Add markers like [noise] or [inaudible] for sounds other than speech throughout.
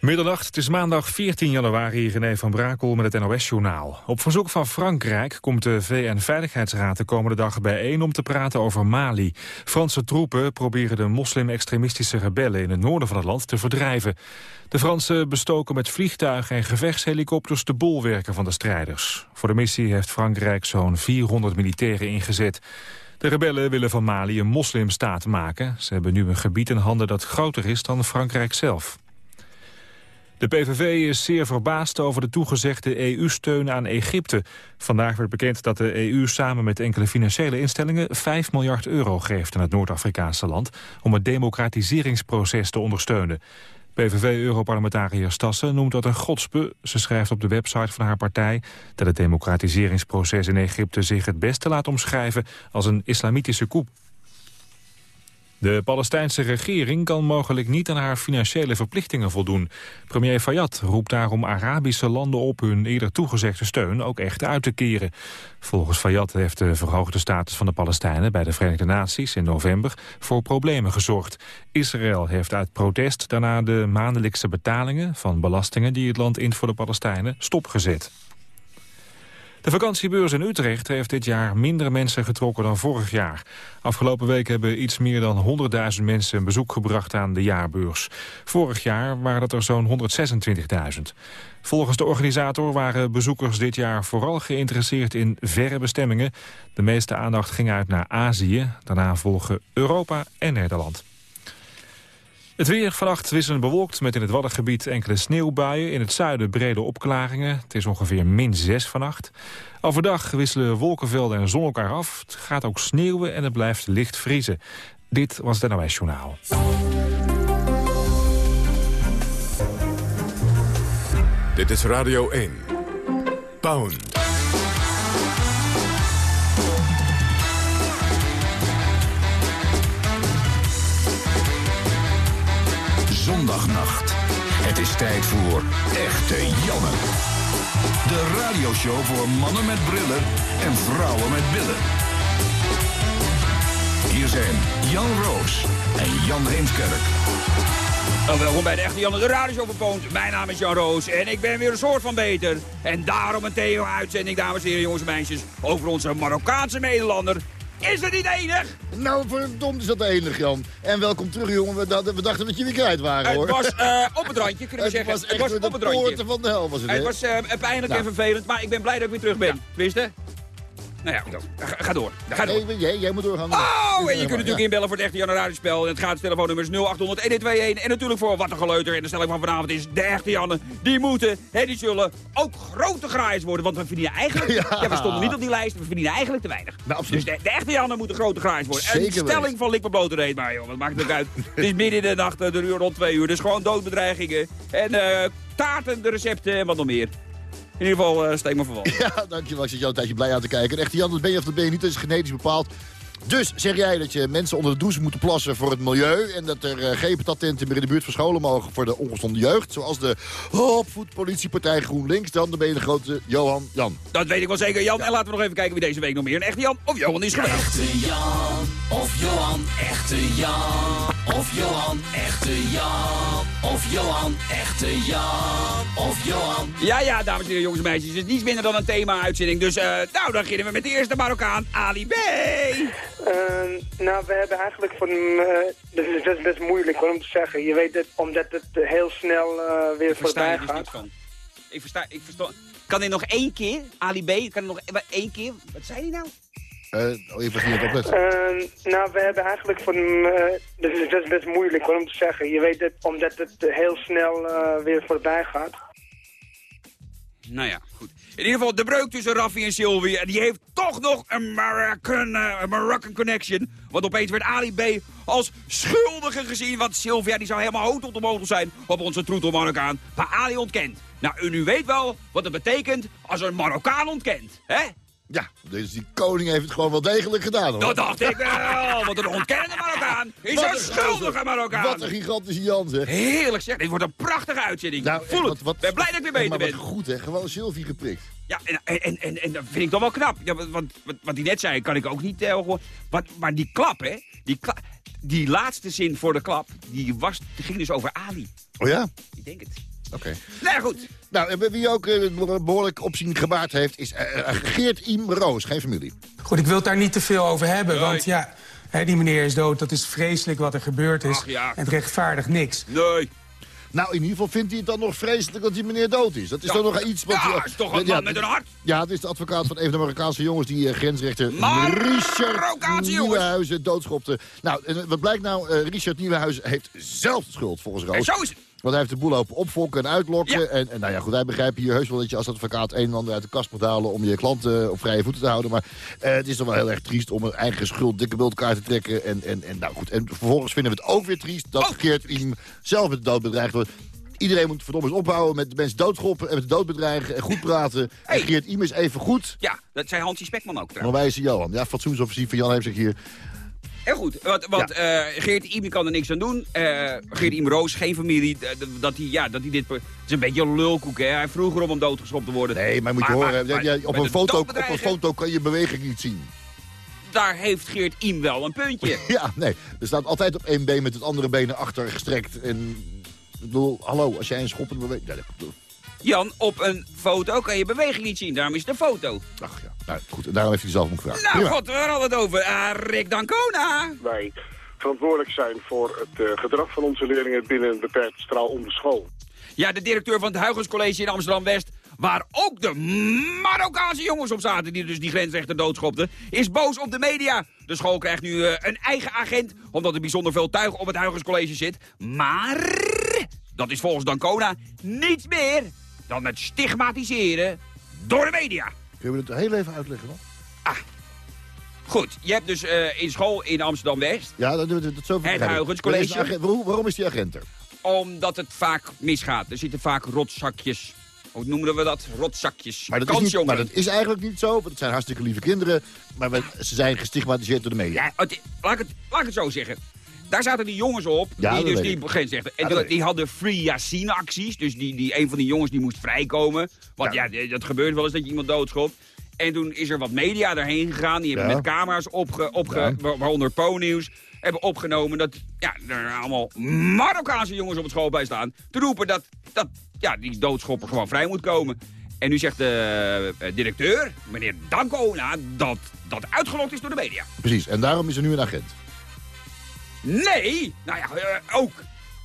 Middernacht, het is maandag 14 januari, René van Brakel met het NOS-journaal. Op verzoek van Frankrijk komt de VN-veiligheidsraad de komende dag bijeen om te praten over Mali. Franse troepen proberen de moslim-extremistische rebellen in het noorden van het land te verdrijven. De Fransen bestoken met vliegtuigen en gevechtshelikopters de bolwerken van de strijders. Voor de missie heeft Frankrijk zo'n 400 militairen ingezet. De rebellen willen van Mali een moslimstaat maken. Ze hebben nu een gebied in handen dat groter is dan Frankrijk zelf. De PVV is zeer verbaasd over de toegezegde EU-steun aan Egypte. Vandaag werd bekend dat de EU samen met enkele financiële instellingen 5 miljard euro geeft aan het Noord-Afrikaanse land om het democratiseringsproces te ondersteunen. PVV-europarlementariër Stassen noemt dat een godspe. Ze schrijft op de website van haar partij dat het democratiseringsproces in Egypte zich het beste laat omschrijven als een islamitische coup. De Palestijnse regering kan mogelijk niet aan haar financiële verplichtingen voldoen. Premier Fayyad roept daarom Arabische landen op hun eerder toegezegde steun ook echt uit te keren. Volgens Fayyad heeft de verhoogde status van de Palestijnen bij de Verenigde Naties in november voor problemen gezorgd. Israël heeft uit protest daarna de maandelijkse betalingen van belastingen die het land int voor de Palestijnen stopgezet. De vakantiebeurs in Utrecht heeft dit jaar minder mensen getrokken dan vorig jaar. Afgelopen week hebben iets meer dan 100.000 mensen een bezoek gebracht aan de jaarbeurs. Vorig jaar waren dat er zo'n 126.000. Volgens de organisator waren bezoekers dit jaar vooral geïnteresseerd in verre bestemmingen. De meeste aandacht ging uit naar Azië, daarna volgen Europa en Nederland. Het weer vannacht wisselend bewolkt met in het Waddengebied enkele sneeuwbuien. In het zuiden brede opklaringen. Het is ongeveer min 6 vannacht. Overdag wisselen wolkenvelden en zon elkaar af. Het gaat ook sneeuwen en het blijft licht vriezen. Dit was het NOS Journaal. Dit is Radio 1. Pound. Het is tijd voor Echte Janne. De radioshow voor mannen met brillen en vrouwen met billen. Hier zijn Jan Roos en Jan Heemskerk. Welkom bij de Echte Jan de radioshow Poont. Mijn naam is Jan Roos en ik ben weer een soort van beter. En daarom een Theo-uitzending, dames en heren, jongens en meisjes... over onze Marokkaanse Nederlander is het niet enig? Nou, verdomd is dat enig, Jan. En welkom terug, jongen. We, dachten, we dachten dat je weer kwijt waren, hoor. Het was uh, op het randje, kunnen we [laughs] zeggen. Was het was op het randje. van de hel was het, Het was uh, pijnlijk nou. en vervelend, maar ik ben blij dat ik weer terug ben. Ja. Wist nou ja, ga, ga door. Ga door. Nee, jij, jij moet doorgaan. Oh, en je kunt natuurlijk inbellen voor het echte Janne En het gaat telefoonnummer is 0800 1121. En natuurlijk voor wat een geleuter. En de stelling van vanavond is de echte Janne. Die moeten, hè, die zullen ook grote graaiers worden. Want we verdienen eigenlijk, [laughs] ja. we stonden niet op die lijst, we verdienen eigenlijk te weinig. Nou, dus de, de, echte Janne moeten grote graaiers worden. Zeker en de stelling van Likme Blote reed maar, joh. Wat maakt het ook uit. het is midden in de nacht, de uur rond twee uur. Dus gewoon doodbedreigingen. En uh, taarten, de recepten en wat nog meer. In ieder geval, uh, steek me voor [laughs] Ja, dankjewel. Ik zit jou een tijdje blij aan te kijken. Echt, Jan, dat ben je of dat ben je niet. Dat is genetisch bepaald. Dus zeg jij dat je mensen onder de douche moeten plassen voor het milieu... en dat er uh, geen patatenten meer in de buurt van scholen mogen voor de ongezonde jeugd... zoals de opvoedpolitiepartij GroenLinks... dan, ben je de grote Johan Jan. Dat weet ik wel zeker, Jan. En laten we nog even kijken wie deze week nog meer een echte Jan of Johan is geweest. Echte Jan of Johan, echte Jan of Johan, echte Jan of Johan, echte Jan of Johan. Ja, ja, dames en heren, jongens en meisjes. Het is niets minder dan een thema-uitzending. Dus uh, nou, dan beginnen we met de eerste Marokkaan, Ali B. Uh, nou, we hebben eigenlijk van... Uh, dat, is, dat is best moeilijk om te zeggen. Je weet het, omdat het heel snel uh, weer voorbij dus gaat. Van. Ik versta, ik versta... Kan hij nog één keer, Ali B, kan hij nog één keer... Wat zei hij nou? Uh, even niet opletten. Uh, nou, we hebben eigenlijk van... Uh, dat, is, dat is best moeilijk om te zeggen. Je weet het, omdat het heel snel uh, weer voorbij gaat. Nou ja, goed. In ieder geval de breuk tussen Raffi en Sylvie. En die heeft toch nog een Moroccan, uh, Moroccan connection. Want opeens werd Ali B als schuldige gezien. Want Sylvia die zou helemaal hoog tot de mogel zijn op onze troetel Marokkaan. Maar Ali ontkent. Nou, u weet wel wat het betekent als een Marokkaan ontkent. hè? Ja, dus die koning heeft het gewoon wel degelijk gedaan. Hoor. Dat dacht ik wel. Wat een ontkennende Marokkaan. Is een schuldige Marokkaan. Wat een gigantische Jan, zeg. Heerlijk zeg. Dit wordt een prachtige uitzending. Nou, Voel het. Wat, wat, ben blij dat ik weer beter ben. Maar goed, hè. Gewoon Sylvie geprikt. Ja, en, en, en, en dat vind ik toch wel knap. Ja, wat, wat, wat hij net zei, kan ik ook niet... Uh, wat, maar die klap, hè. Die die laatste zin voor de klap, die, was, die ging dus over Ali. Oh ja? Ik denk het. Oké. Nou goed. Nou, en wie ook eh, behoorlijk opzien gebaard heeft, is eh, eh, Geert Iem Roos. Geen familie. Goed, ik wil het daar niet te veel over hebben, Nee. want ja... Hè, die meneer is dood, dat is vreselijk wat er gebeurd is. Ach, ja. En het rechtvaardigt niks. Nee. Nou, in ieder geval vindt hij het dan nog vreselijk dat die meneer dood is. Dat is Ja. toch nog iets... wat- Ja, is toch een man met een hart. Ja, het is de advocaat van een van de Marokkaanse jongens... die eh, grensrechter Richard jongens. Nieuwenhuizen doodschopte. Nou, en wat blijkt nou? Eh, Richard Nieuwenhuizen heeft zelf de schuld, volgens En Roos. zo is het. Want hij heeft de boel lopen opfokken en uitlokken. Ja. En, en nou ja, goed, wij begrijpen hier heus wel dat je als advocaat een en ander uit de kast moet halen om je klanten eh, op vrije voeten te houden. Maar eh, het is toch wel heel erg triest om een eigen schuld dikke beeld elkaar te trekken. En, en, en, nou goed, en vervolgens vinden we het ook weer triest dat Oh. Geert hem zelf met de dood bedreigd wordt. Iedereen moet verdomme eens ophouden met de mensen doodschoppen en met de dood bedreigen en goed praten. Hey. En Geert Iem is even goed. Ja, dat zei Hansie Spekman ook Maar trouwens. wij is Johan. Ja, fatsoensoffensief van Jan heeft zich hier. Heel goed, want, want eh, Geert Iem kan er niks aan doen. Eh Geert Iem Roos, geen familie. dat hij, ja, dat hij dit... Het is een beetje een lulkoek, hè. Hij vroeg erom om doodgeschopt te worden. Nee, maar moet je Maar- horen, maar- ja, maar op, een foto, op een foto kan je beweging niet zien. Daar heeft Geert Iem wel een puntje. [laughs] Ja, nee. Er staat altijd op één been met het andere been achter gestrekt. En ik bedoel, hallo, als jij een schoppend beweegt... Ja, dat- Jan, op een foto kan je beweging niet zien. Daarom is het een foto. ach ja, nou, goed. Daarom heeft hij zelf om gevraagd. Nou, Prima. god, waar hadden we het over? Ah, Rick Dancona. wij verantwoordelijk zijn voor het eh, gedrag van onze leerlingen binnen een beperkt straal om de school. Ja, de directeur van het Huygens College in Amsterdam-West... waar ook de Marokkaanse jongens op zaten... die dus die grensrechter doodschopten... is boos op de media. De school krijgt nu eh, een eigen agent... omdat er bijzonder veel tuig op het Huygens College zit. Maar dat is volgens Dancona niets meer... dan het stigmatiseren door de media. Kunnen we het heel even uitleggen nog? Goed, je hebt dus eh, in school in Amsterdam-West... Ja, dat doen we het zo Het Huygens College. Waarom, waarom is die agent er? omdat het vaak misgaat. Er zitten vaak rotzakjes. Hoe noemen we dat? Rotzakjes. Maar dat, is niet, maar dat is eigenlijk niet zo, want het zijn hartstikke lieve kinderen. Maar we- ze zijn gestigmatiseerd door de media. Ja, het- laat, ik het, laat ik het zo zeggen. Daar zaten die jongens op, Ja, die dus die ik. grensrechter. En die, die hadden free Yassine acties. Dus die, die, een van die jongens die moest vrijkomen. Want ja, dat gebeurt wel eens dat je iemand doodschopt. En toen is er wat media daarheen gegaan. Die hebben Ja. met camera's opge, opge, Ja. waaronder Po-nieuws, hebben opgenomen dat ja, er allemaal Marokkaanse jongens op het schoolplein staan. Te roepen dat, dat ja, die doodschopper gewoon vrij moet komen. En nu zegt de eh, directeur, meneer Dancona, dat dat uitgelokt is door de media. Precies, en daarom is er nu een agent. Nee, nou ja, eh, ook.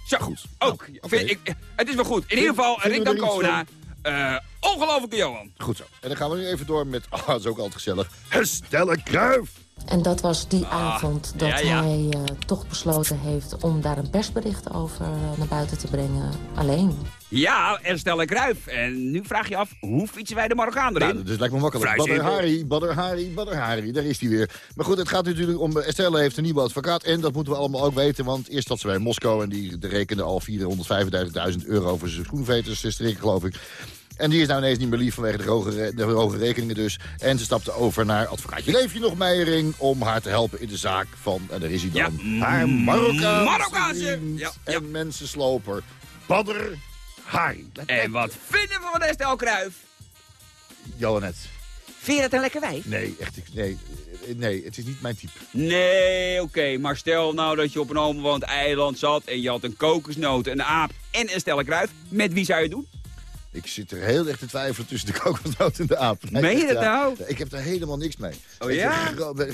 Zo, Goed. ook. Nou, ik, het is wel goed. In ieder geval, Rick Dancona, eh ongelofelijke Johan. Goed zo. En dan gaan we nu even door met, ah, dat is ook altijd gezellig, Stelle Kruif. En dat was die avond dat ja, ja. hij eh, toch besloten heeft om daar een persbericht over naar buiten te brengen. Alleen. Ja, en Stella Kruif. En nu vraag je af, hoe fietsen wij de Marokkaan erin? Nou, dat lijkt me makkelijk. Badr. Hari, Badr Hari, Badr Hari, daar is hij weer. Maar goed, het gaat natuurlijk om... eh, Estelle heeft een nieuwe advocaat en dat moeten we allemaal ook weten. Want eerst zat ze bij Moskou en die rekende al 435.000 euro voor zijn schoenveters strikken, geloof ik. En die is nou ineens niet meer lief vanwege de hoge, de hoge rekeningen dus. En ze stapte over naar advocaatje Leefje nog Meijering... om haar te helpen in de zaak van, en daar is hij dan, Ja, haar Marokkaanse, ja, ja. en mensensloper Badr Hari. En wat vinden we van Estelle Kruif? Johannet. Vind je dat een lekker wijf? Nee, echt, nee, nee, het is niet mijn type. Nee, oké, maar stel nou dat je op een onbewoond eiland zat... en je had een kokosnoot, een aap en een Stella Kruif. Met wie zou je het doen? Ik zit er heel erg te twijfelen tussen de [laughs] kokosnoot en de aap. Nee, Meen je dat ja. nou? Ik heb er helemaal niks mee. Oh ja? gro- grote,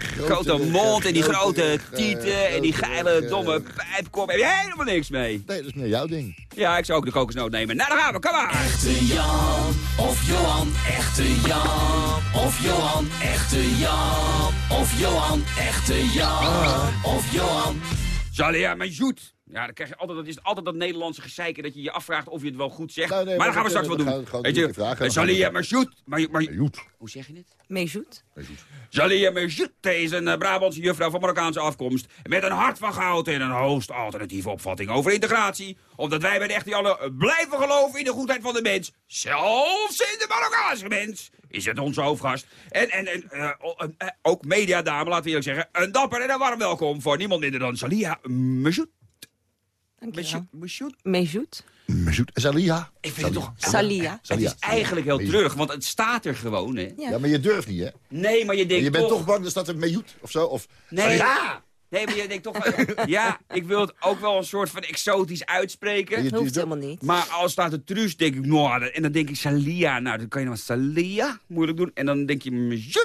grote, Grote mond en die grote eh, tieten en die geile eh, domme pijpkop. Heb je helemaal niks mee. Nee, dat is meer jouw ding. Ja, ik zou ook de kokosnoot nemen. Nou, daar gaan we, kom maar. Echte Jan of Johan, echte Jan of Johan, echte Jan of Johan, echte Jan of Johan. Zalia Majoet. Ja, dan krijg je altijd, dat is altijd dat Nederlandse gezeiken dat je je afvraagt of je het wel goed zegt. Nou, nee, maar dan gaan we maar straks we wel doen. Weet je, Zalia Majoet. Maar, maar, Joet. hoe zeg je het? Meezoet? Zalia Majoet is een eh, Brabantse juffrouw van Marokkaanse afkomst. Met een hart van goud en een hoogst alternatieve opvatting over integratie. Omdat wij bij de echte Janne blijven geloven in de goedheid van de mens. Zelfs in de Marokkaanse mens. Is het onze hoofdgast. En, en, en eh, eh, eh, ook mediadame, laten we eerlijk zeggen. Een dapper en een warm welkom voor niemand minder dan Zalia Majoet. Dankjewel. Majoet? Meezoet? Mezoet. Zalia. Ik vind het toch... Salia. Het Salia. is eigenlijk heel Mejoet. terug, want het staat er gewoon, hè? Ja. Ja, maar je durft niet, hè? Nee, maar je denkt je bent toch... toch bang, er staat een Mejoet of zo? Of Nee. Salia. Nee, maar je denkt toch... wel- [laughs] ja, ik wil het ook wel een soort van exotisch uitspreken. Je- Dat hoeft helemaal niet. Maar als staat er truus, denk ik, nou, en dan denk ik Salia. Nou, dan kan je nog Salia moeilijk doen. En dan denk je, eh,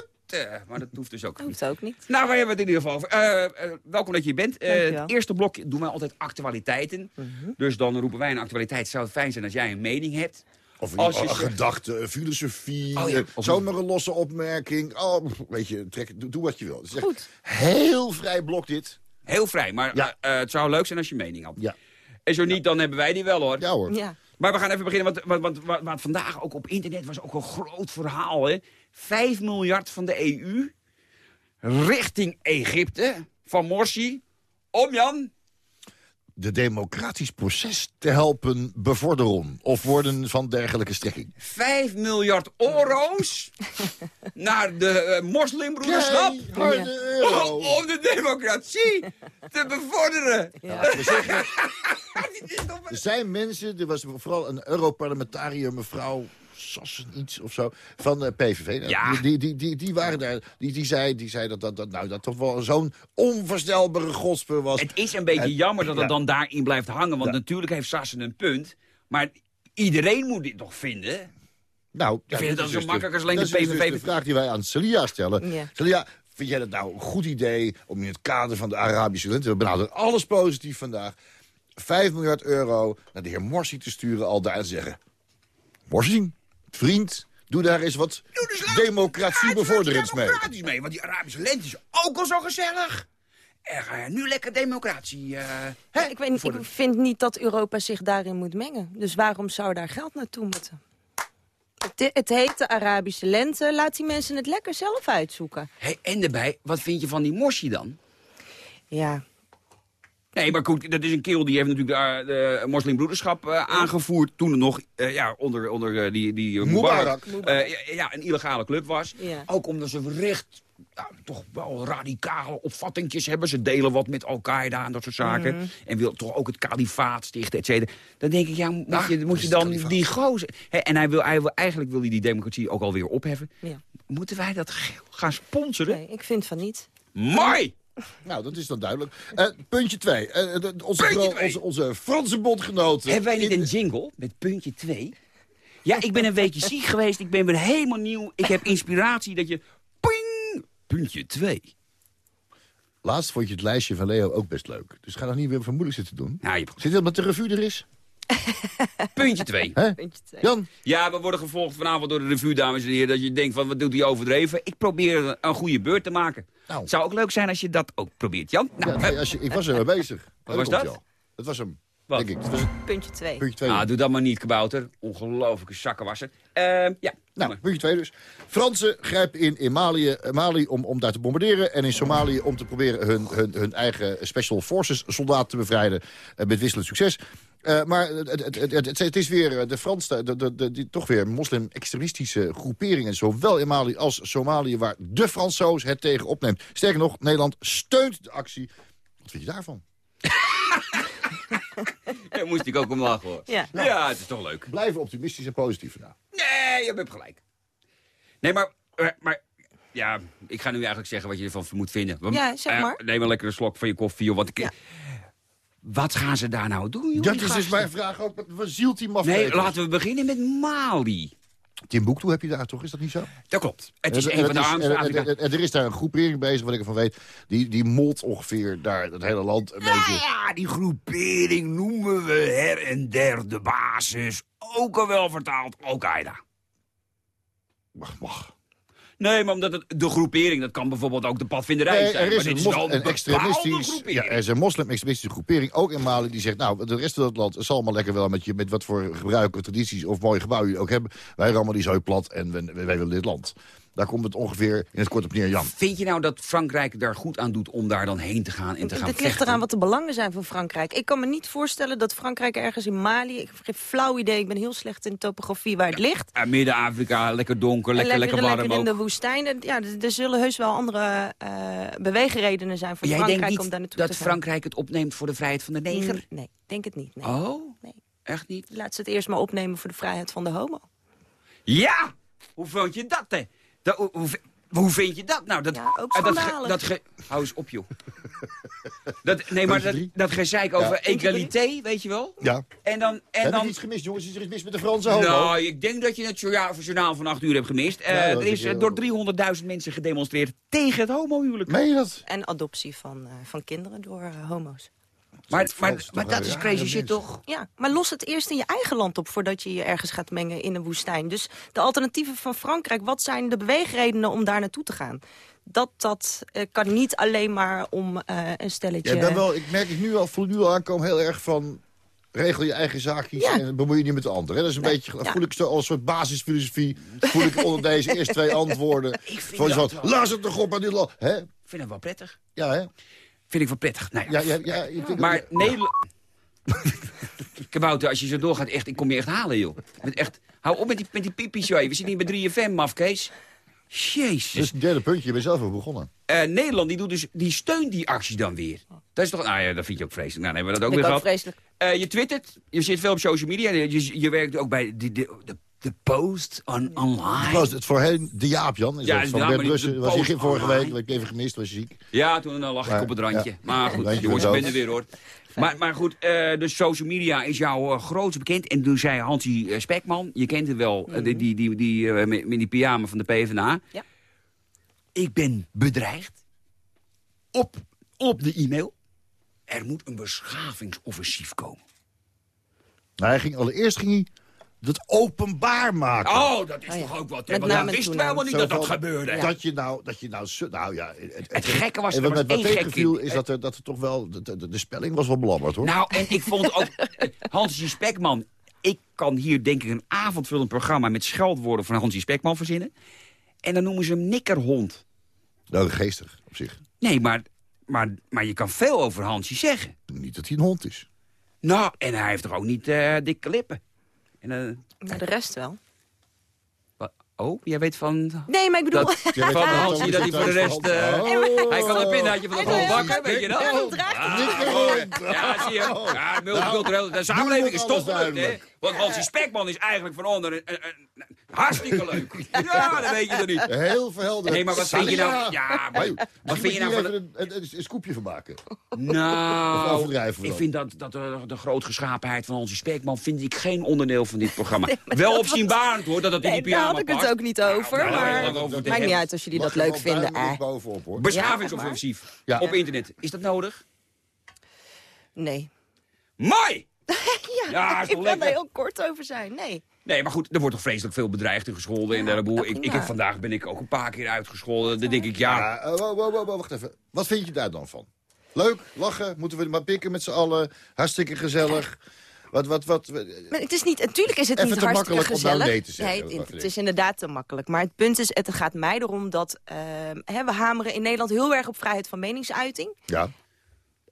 maar dat hoeft dus ook Dat niet. hoeft ook niet. Nou, we hebben het in ieder geval over. Eh, eh, welkom dat je hier bent. Eh, het eerste blokje doen wij altijd actualiteiten. Dus dan roepen wij een actualiteit. Zou het fijn zijn als jij een mening hebt? Of Als een je zegt- gedachte, een filosofie, Oh ja, eh, of- zomaar een losse opmerking. Oh, weet je, trek, doe, doe wat je wil. Goed. heel vrij blok dit. Heel vrij, maar Ja. eh, het zou leuk zijn als je een mening had. Ja, En zo niet, dan hebben wij die wel hoor. ja hoor. Ja. Maar we gaan even beginnen, want, vandaag ook op internet was ook een groot verhaal. Hè? 5 miljard van de EU richting Egypte van Morsi. Om Jan. De democratisch proces te helpen bevorderen. Of worden van dergelijke strekking. 5 miljard euro's [laughs] naar de eh, moslimbroederschap. [laughs] Om, om de democratie te bevorderen. [laughs] Toch- er zijn mensen, er was vooral een Europarlementariër, mevrouw Sassen iets of zo, van de PVV. Ja. Die, die, die, die waren daar, die, die zei, die zei dat, dat, dat, nou, dat toch wel zo'n onvoorstelbare gospel was. Het is een beetje En- jammer dat het ja. dan daarin blijft hangen. Want Ja. natuurlijk heeft Sassen een punt. Maar iedereen moet dit toch vinden? Nou, ja, vind het dat zo dus makkelijk als alleen dat de is dus PVV de vraag die wij aan Celia stellen. Ja. Celia, vind jij dat nou een goed idee om in het kader van de Arabische lente... we benaderen alles positief vandaag... 5 miljard euro naar de heer Morsi te sturen al daar en te zeggen... Morsi, vriend, doe daar eens wat dus democratie bevorderends mee. democratisch mee. Want die Arabische lente is ook al zo gezellig. En ga je nu lekker democratie... eh, hè, Ik, weet, niet, ik vind niet dat Europa zich daarin moet mengen. Dus waarom zou daar geld naartoe moeten? Het, het heet de Arabische lente. Laat die mensen het lekker zelf uitzoeken. Hey, en erbij, wat vind je van die Morsi dan? Ja, Nee, maar goed, dat is een keel die heeft natuurlijk de, de moslimbroederschap eh, aangevoerd. Toen het nog eh, ja, onder, onder eh, die, die eh, Mubarak. eh, ja, ja, een illegale club was. Ja. Ook omdat ze recht nou, toch wel radicale opvattingjes hebben. Ze delen wat met Al-Qaeda en dat soort zaken. Mhm. En wil toch ook het kalifaat stichten, et cetera. Dan denk ik, ja, moet je, moet je dan die gozer... En hij wil, hij wil, eigenlijk wil hij die democratie ook alweer opheffen. ja. Moeten wij dat gaan sponsoren? Nee, ik vind van niet. Mooi! Nou, dat is dan duidelijk. Eh, puntje 2. onze, Puntje gro- twee. onze, onze Franse bondgenoten... Hebben wij niet in- een jingle met puntje 2? Ja, ik ben een weekje [laughs] ziek geweest. Ik ben weer helemaal nieuw. Ik heb inspiratie dat je... Ping! Puntje 2. Laatst vond je het lijstje van Leo ook best leuk. Dus ga nog niet weer vermoedelijk zitten doen. Nou, je Zit het omdat de revue er is? [laughs] puntje 2. Hè? Puntje twee. Jan? Ja, we worden gevolgd vanavond door de revue, dames en heren. Dat je denkt van, wat doet hij overdreven? Ik probeer een goede beurt te maken. Nou. Het zou ook leuk zijn als je dat ook probeert, Jan. Nou, Ja, nee, als je, ik was er mee bezig. [laughs] Wat was dat? Dat was hem. Wat? Denk ik. Was Puntje 2. puntje 2. ah, doe dat maar niet, kabouter. Ongelofelijke zakkenwasser. Ehm ja, Nou, puntje 2 dus. Fransen grijpen in, in Mali, eh, Mali om, om daar te bombarderen... en in Somalië om te proberen hun, hun, hun eigen Special Forces soldaten te bevrijden... eh, met wisselend succes. Eh, maar het, het, het, het, het is weer eh, de Fransen, de, de, de, die, toch weer moslim-extremistische groeperingen... zowel in Mali als Somalië, waar de Fransoos het tegen opneemt. Sterker nog, Nederland steunt de actie. Wat vind je daarvan? [laughs] daar moest ik ook om lachen, hoor. Ja. ja, het is toch leuk. Blijven optimistisch en positief vandaag. Nee, je hebt gelijk. Nee, maar, eh, maar... Ja, ik ga nu eigenlijk zeggen wat je ervan moet vinden. Want- Ja, zeg eh, maar. neem een lekkere slok van je koffie, want ik... Ja. Wat gaan ze daar nou doen, joh, Dat is dus mijn vraag ook. Wat- Wat zielt die Nee, laten we beginnen met Mali. Timbuktu heb je daar toch, is dat niet zo? Dat klopt. Het is En- een van de armste Afrika... en er is daar een groepering bezig, wat ik ervan weet. Die, die molt ongeveer daar het hele land een Nou beetje... ja, die groepering noemen we her en der de basis. Ook al wel vertaald Al-Qaeda. Mag, mag. Nee, maar omdat het de groepering, dat kan bijvoorbeeld ook de padvinderij Nee, zijn. er is maar een, wel een bepaalde extremistisch, groepering. ja, er is een moslim-extremistische groepering, ook in Mali, die zegt, nou, de rest van het land zal maar lekker wel met, je, met wat voor gebruiken, tradities of mooie gebouwen je ook hebben. Wij rammen die zo plat en wij, wij willen dit land. Daar komt het ongeveer in het kort op neer, Jan. Vind je nou dat Frankrijk daar goed aan doet om daar dan heen te gaan en te gaan Dit ligt eraan wat de belangen zijn van Frankrijk. Ik kan me niet voorstellen dat Frankrijk ergens in Mali... Ik heb geen flauw idee, ik ben heel slecht in topografie waar het ligt. Ja, Midden-Afrika, lekker donker, lekker, lekker, lekker, warm lekker in de woestijn. Ja, er, zullen heus wel andere eh beweegredenen zijn voor Jij Frankrijk denkt om niet daar naartoe dat te gaan. Frankrijk het opneemt voor de vrijheid van de neger? Mm, Nee, denk het niet. Nee. Oh, Nee. echt niet? Laat ze het eerst maar opnemen voor de vrijheid van de homo. Ja! Hoe vond je dat, hè? Dat, hoe, vind je dat nou? Dat, Ja, ook dat, ge- dat ge- Hou eens op, joh. [laughs] dat, nee, maar dat, dat gezeik over egalité, weet je wel? Ja. En dan... En Heb dan ik iets gemist, jongens? Is er iets mis met de Franse homo? nou, ik denk dat je het journaal, journaal van 8 uur hebt gemist. Eh, Ja, er is ik, eh, eh, door 300.000 mensen gedemonstreerd tegen het homohuwelijk. Meen je dat? En adoptie van, eh, van kinderen door homo's. Maar, dat is crazy shit, toch? Ja, maar los het eerst in je eigen land op voordat je je ergens gaat mengen in een woestijn. Dus de alternatieven van Frankrijk, wat zijn de beweegredenen om daar naartoe te gaan? Dat, dat eh, kan niet alleen maar om eh, een stelletje... Ja, ik, ben wel, ik merk het nu al, voel nu al aankomen heel erg van... regel je eigen zaakjes Ja. en bemoei je niet met de anderen. hè. Dat is een Nee, beetje, ja. voel ik zo als een soort basisfilosofie... voel ik onder deze eerste twee [laughs] antwoorden. vind Van dat zo, wel. laat het toch op aan dit land. Hè? Ik vind het wel prettig. Ja, hè? Vind ik wel prettig. Nou ja, Ja, ja, ja, ik Maar Nederland... [laughs] Kabouter, als je zo doorgaat, echt, ik kom je echt halen, joh. Met echt, hou op met die, met die pipi's, joh. We zitten hier bij 3FM, mafkees. Jezus. Dat is het derde puntje, je bent zelf ook begonnen. Eh, Nederland die, doet dus, die steunt die actie dan weer. Dat is toch... Nou ja, dat vind je ook vreselijk. Nou, hebben we dat ook Vind weer ik ook gehad. vreselijk. Eh, je twittert, je zit veel op social media. Je, je werkt ook bij de, de, de, de post on, online. Trouwens, het voorheen de Jaap, Jan. Is Ja, dat de van Bert die- Brussen. de Was hier post vorige online. week, dat heb ik even gemist, was je ziek. Ja, toen dan lag ik op het randje. ja. Maar goed, Randje jongens, ik ben er weer hoor. Maar, maar goed, eh de social media is jou uh, groots bekend. En toen zei Hansie eh, Spekman, je kent hem wel, eh, die, die, die, die, eh, met, met die pyjama van de PvdA. Ja. Ik ben bedreigd. Op, op de e-mail. Er moet een beschavingsoffensief komen. Nou, hij ging, allereerst ging hij dat openbaar maken. Oh, dat is Oh ja. toch ook wat. Met? Want dat en wisten we toenaam. helemaal niet dat dat gebeurde. Dat je nou, dat je nou, zo- nou ja. Het, Het gekke was, en er wat was mij wat één gek tegenviel is dat er, dat er toch wel, de, de, de spelling was wel belabberd hoor. Nou, en ik vond ook... [laughs] Hansie Spekman... Ik kan hier denk ik een avondvullend programma... met scheldwoorden van Hansie Spekman verzinnen. En dan noemen ze hem nikkerhond. Nou, geestig op zich. Nee, maar, maar, maar je kan veel over Hansie zeggen. Niet dat hij een hond is. Nou, en hij heeft toch ook niet eh, dikke lippen? En, eh, Nou, de rest wel. oh, jij weet van... Nee, maar ik bedoel... Dat, Jij weet van Hansie dat hij voor de rest... eh, Oh. Hij kan een pindaatje van de wil bakken, weet je dat? Ja. Nikkerhond. Ja, zie je. Ja, multicultureel. De samenleving is toch leuk, hè? Want Hansie Spekman is eigenlijk van onder een, een- een- hartstikke leuk. [laughs] Ja, dat weet je toch niet. Heel verhelderend. Nee, maar wat vind je nou... Ja, maar wat vind je nou van... even een, een, een scoopje van maken? Nou, ik vind dat, dat de, de grootgeschapenheid van onze Spekman... vind ik geen onderdeel van dit programma. [laughs] Wel opzienbarend, hoor, dat dat in Nee, die daar pyjama had ik het ook niet over. Nou, daar maar het over maakt niet uit als jullie dat er leuk vinden. eh. bovenop hoor. Beschavingsoffensief Ja. op internet. Is dat nodig? Nee. Mooi! [laughs] Ja, ik wil er lekker? heel kort over zijn. Nee. Nee, maar goed, er wordt toch vreselijk veel bedreigd en gescholden en dergelijke. dat Ik, ik heb vandaag ben ik ook een paar keer uitgescholden. Dan denk ik, ja, Ja, eh, wow, wow, wow, wow, wacht even. Wat vind je daar dan van? Leuk, lachen, moeten we maar pikken met z'n allen. Hartstikke gezellig. Wat, wat, wat... Maar het is niet, natuurlijk is het Even niet te hartstikke makkelijk om nou gezellig. nee te zeggen, Nee, het, is inderdaad te makkelijk. Maar het punt is, het gaat mij erom dat... ehm, hè, we hameren in Nederland heel erg op vrijheid van meningsuiting. Ja,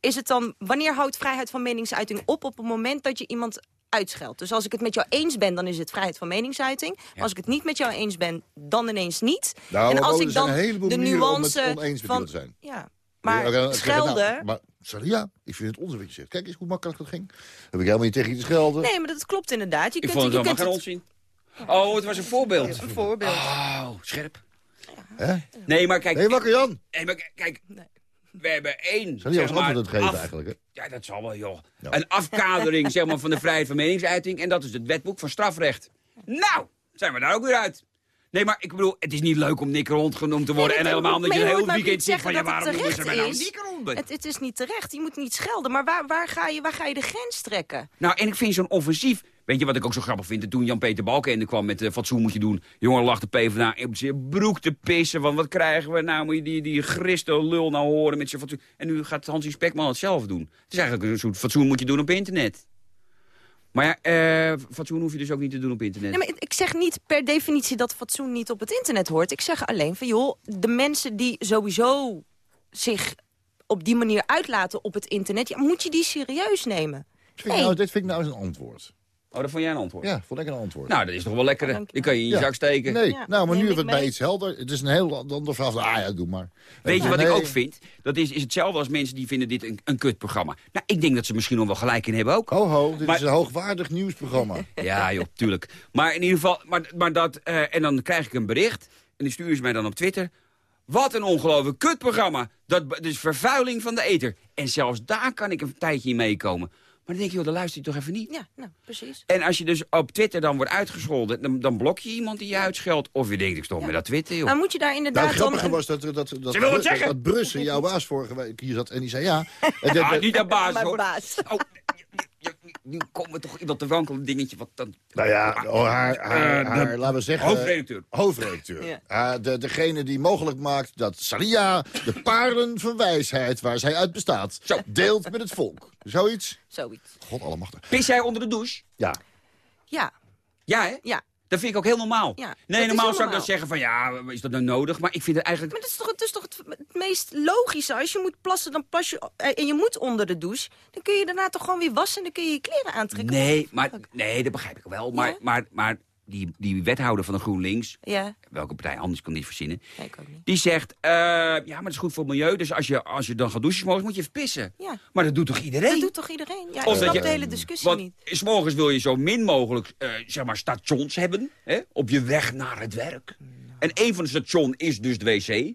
Is het dan, wanneer houdt vrijheid van meningsuiting op? Op het moment dat je iemand uitscheldt. Dus als ik het met jou eens ben, dan is het vrijheid van meningsuiting. Maar als ik het niet met jou eens ben, dan ineens niet. Nou, en als er ik dan een heleboel de manieren om het nuance oneens met van... zijn. Ja, maar Ja, nou, schelden... maar, sorry, ja, ik vind het onzin wat je zegt. Kijk eens hoe makkelijk dat ging. Heb ik helemaal niet tegen je te schelden. Nee, maar dat klopt inderdaad. Je ik kunt, vond het je wel kunt onzin. Oh, het was een voorbeeld. Een voorbeeld. Oh, scherp. Hè? Nee, maar kijk... Hé, wakker Jan. Nee, maar kijk, we hebben één... Zal je maar, antwoord geven af- eigenlijk, hè? Ja, dat zal wel, joh. Ja. Een afkadering zeg maar, van de vrijheid van meningsuiting. En dat is het wetboek van strafrecht. Nou, zijn we daar ook weer uit. Nee, maar ik bedoel, het is niet leuk om nikkerhond genoemd te worden. Nee, en helemaal omdat je een heel weekend zegt van... Ja, waarom noemen ze mij nou nikkerhond? Het, het is niet terecht. Je moet niet schelden. Maar waar, waar, ga, je, waar ga je de grens trekken? Nou, en ik vind zo'n offensief... Weet je wat ik ook zo grappig vind? Toen Jan-Peter Balkenende kwam met uh, fatsoen moet je doen. Jongen lag de PvdA op zijn broek te pissen. Want wat krijgen we nou? Moet je die, die christen lul nou horen met zijn fatsoen? En nu gaat Hansie Spekman het zelf doen. Het is eigenlijk een soort fatsoen moet je doen op internet. Maar ja, eh, fatsoen hoef je dus ook niet te doen op internet. Nee, maar ik- zeg niet per definitie dat fatsoen niet op het internet hoort. Ik zeg alleen van, joh, de mensen die sowieso zich op die manier uitlaten op het internet... Ja, moet je die serieus nemen? Dit vind ik nou, dit vind ik nou eens een antwoord. Oh, dat vond jij een antwoord? Ja, vond ik een antwoord. Nou, dat is toch wel lekker. Die kan je in je Ja. zak steken. Nee, Ja, nou, maar nu wordt het mij mee. iets helder. Het is een heel ander verhaal. Ah ja, doe maar. Weet je wat ik ook vind? Dat is, is hetzelfde als mensen die vinden dit een, een kutprogramma. Nou, ik denk dat ze misschien nog wel gelijk in hebben ook. Ho, ho, dit Maar- is een hoogwaardig nieuwsprogramma. [laughs] Ja, joh, tuurlijk. Maar in ieder geval, maar, maar dat, eh, en dan krijg ik een bericht. En die sturen ze mij dan op Twitter. Wat een ongelooflijk kutprogramma. Dat dat is vervuiling van de eter. En zelfs daar kan ik een tijdje in meekomen. Maar dan denk je, joh, dan luister je toch even niet. Ja, nou, precies. En als je dus op Twitter dan wordt uitgescholden... dan, dan blok je iemand die je uitscheldt. Of je denkt, ik stop met dat Twitter, joh. Maar moet je daar Nou, inderdaad het grappige dan... was dat, dat, dat, dat, zeggen. dat Brussel, jouw baas vorige week hier zat en die zei ja. [laughs] En dat- Ah, dat- niet de baas, [laughs] Mijn hoor. baas. Oh, nu komen we toch in dat te wankelen dingetje. Wat dan... Nou ja, oh, haar, haar, Eh, de haar, laten we zeggen... hoofdredacteur. Hoofdredacteur. Ja. Haar, de, degene die mogelijk maakt dat Salia de paarden van wijsheid, waar zij uit bestaat, Zo. deelt met het volk. Zoiets? Zoiets. God allemachtig. Pis jij onder de douche? Ja. Ja, Ja, hè? ja. Dat vind ik ook heel normaal. Ja, nee, normaal zou ik dan zeggen van ja, is dat nou nodig? Maar ik vind het eigenlijk... Maar dat is toch, het, is toch het meest logische. Als je moet plassen, dan plas je... eh, En je moet onder de douche. Dan kun je daarna toch gewoon weer wassen en dan kun je je kleren aantrekken. Nee, maar, nee, dat begrijp ik wel. Maar, Ja? maar, maar die, die wethouder van de GroenLinks, Ja, welke partij anders kan die verzinnen, nee, ik ook niet. die zegt, eh, ja, maar dat is goed voor het milieu. Dus als je, als je dan gaat douchen, morgens, moet je even pissen. Ja. Maar dat doet toch iedereen? Dat doet toch iedereen? Ja, Of ik dat snap je- de hele discussie Want niet. s morgens wil je zo min mogelijk eh, zeg maar stations hebben hè, op je weg naar het werk. En een van de stations is dus de wc,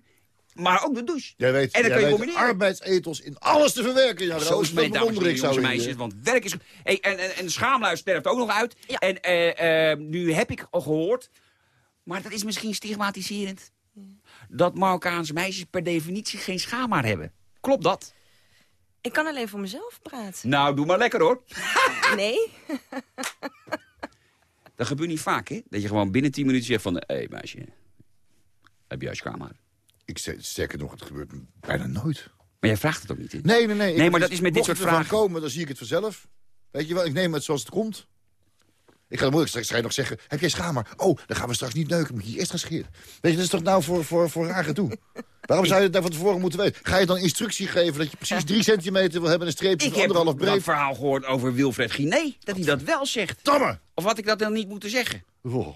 maar ook de douche. Jij weet, en dan jij kan je weet combineren. arbeidsethos in alles te verwerken, Jan Zo Roos. is het, Dat dames en bewonder ik heren, jongens zo je. meisjes. Want werk is... Hey, en, en, en de schaamluis sterft ook nog uit. Ja. En eh, eh, nu heb ik al gehoord... Maar dat is misschien stigmatiserend. Dat Marokkaanse meisjes per definitie geen schaamhaar hebben. Klopt dat? Ik kan alleen voor mezelf praten. Nou, doe maar lekker hoor. [laughs] Nee? [laughs] Dat gebeurt niet vaak, hè? Dat je gewoon binnen 10 minuten zegt van... Hé, hey, meisje, heb jij schaamhaar? Ik zeg, sterker nog, het gebeurt bijna nooit. Maar jij vraagt het ook niet, hè? Nee, nee, nee. Nee, Ik- maar dat is met dit soort vragen. komen, dan zie ik het vanzelf. Weet je wel, ik neem het zoals het komt. Ik ga moeilijk straks ga je nog zeggen, heb jij schaamhaar? Oh, dan gaan we straks niet neuken, moet je eerst gaan scheren. Weet je, dat is toch nou voor, voor, voor raar toe? Waarom zou je het nou van tevoren moeten weten? Ga je dan instructie geven dat je precies drie centimeter wil hebben... en een streepje Ik van heb anderhalf breed? verhaal gehoord over Wilfred Giné. Dat hij dat wel zegt. Tamme! Of had ik dat dan niet moeten zeggen? Oh.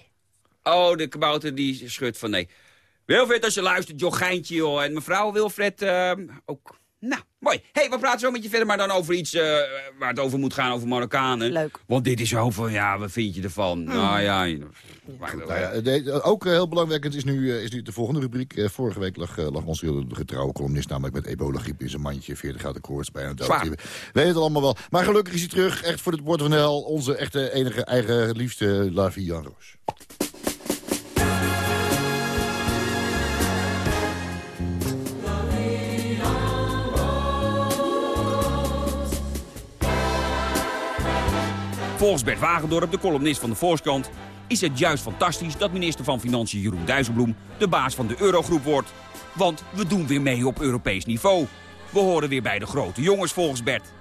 Oh, de kabouter die schudt van nee. Wilfred, als je luistert, joh, geintje, joh. En mevrouw Wilfred ehm, ook. Nou, mooi. hey, we praten zo met je verder, maar dan over iets eh, waar het over moet gaan, over Marokkanen. Leuk. Want dit is zo van, ja, wat vind je ervan? Nou ja, Nou ja, de- ook eh, heel belangrijk is nu, eh, is nu de volgende rubriek. Eh, vorige week lag, eh, lag onze getrouwe columnist namelijk met ebola-griep in zijn mandje. 40 graden koorts bij een dood. Zwaar. We weten het allemaal wel. Maar gelukkig is hij terug. Echt voor het bord van de hel. Onze echte enige eigen liefste La Vie Jan Roos. Volgens Bert Wagendorp, de columnist van de Volkskrant... is het juist fantastisch dat minister van Financiën Jeroen Dijsselbloem... de baas van de Eurogroep wordt. Want we doen weer mee op Europees niveau. We horen weer bij de grote jongens volgens Bert.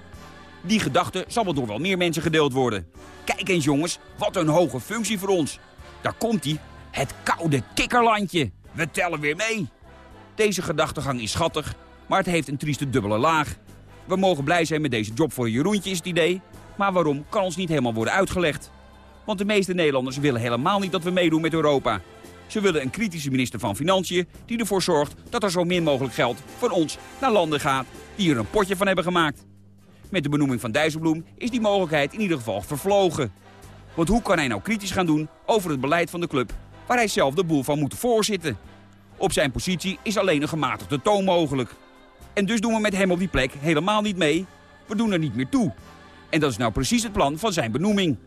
Die gedachte zal wel door wel meer mensen gedeeld worden. Kijk eens jongens, wat een hoge functie voor ons. Daar komt hij, het koude kikkerlandje. We tellen weer mee. Deze gedachtegang is schattig, maar het heeft een trieste dubbele laag. We mogen blij zijn met deze job voor Jeroentje is het idee. Maar waarom kan ons niet helemaal worden uitgelegd. Want de meeste Nederlanders willen helemaal niet dat we meedoen met Europa. Ze willen een kritische minister van Financiën die ervoor zorgt dat er zo min mogelijk geld van ons naar landen gaat die er een potje van hebben gemaakt. Met de benoeming van Dijsselbloem is die mogelijkheid in ieder geval vervlogen. Want hoe kan hij nou kritisch gaan doen over het beleid van de club waar hij zelf de boel van moet voorzitten? Op zijn positie is alleen een gematigde toon mogelijk. En dus doen we met hem op die plek helemaal niet mee. We doen er niet meer toe. En dat is nou precies het plan van zijn benoeming.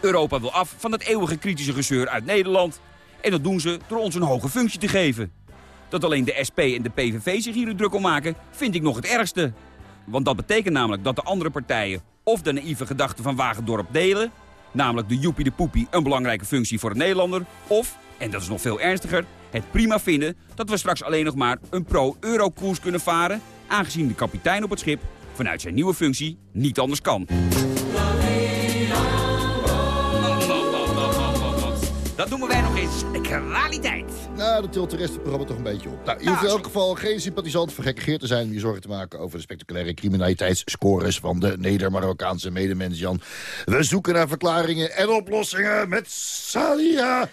Europa wil af van het eeuwige kritische gezeur uit Nederland. En dat doen ze door ons een hoge functie te geven. Dat alleen de SP en de PVV zich hier druk om maken, vind ik nog het ergste. Want dat betekent namelijk dat de andere partijen of de naïeve gedachten van Wagendorp delen... namelijk de joepie de poepie een belangrijke functie voor de Nederlander... of, en dat is nog veel ernstiger, het prima vinden dat we straks alleen nog maar een pro-euro-koers kunnen varen... aangezien de kapitein op het schip vanuit zijn nieuwe functie niet anders kan. Dat noemen wij nog eens kwaliteit. Nou, dat tilt de rest van het programma toch een beetje op. Nou, je hoeft in elk geval geen sympathisant vergekkeerd te zijn... om je zorgen te maken over de spectaculaire criminaliteitsscores... van de Neder-Marokkaanse medemens Jan. We zoeken naar verklaringen en oplossingen met Salia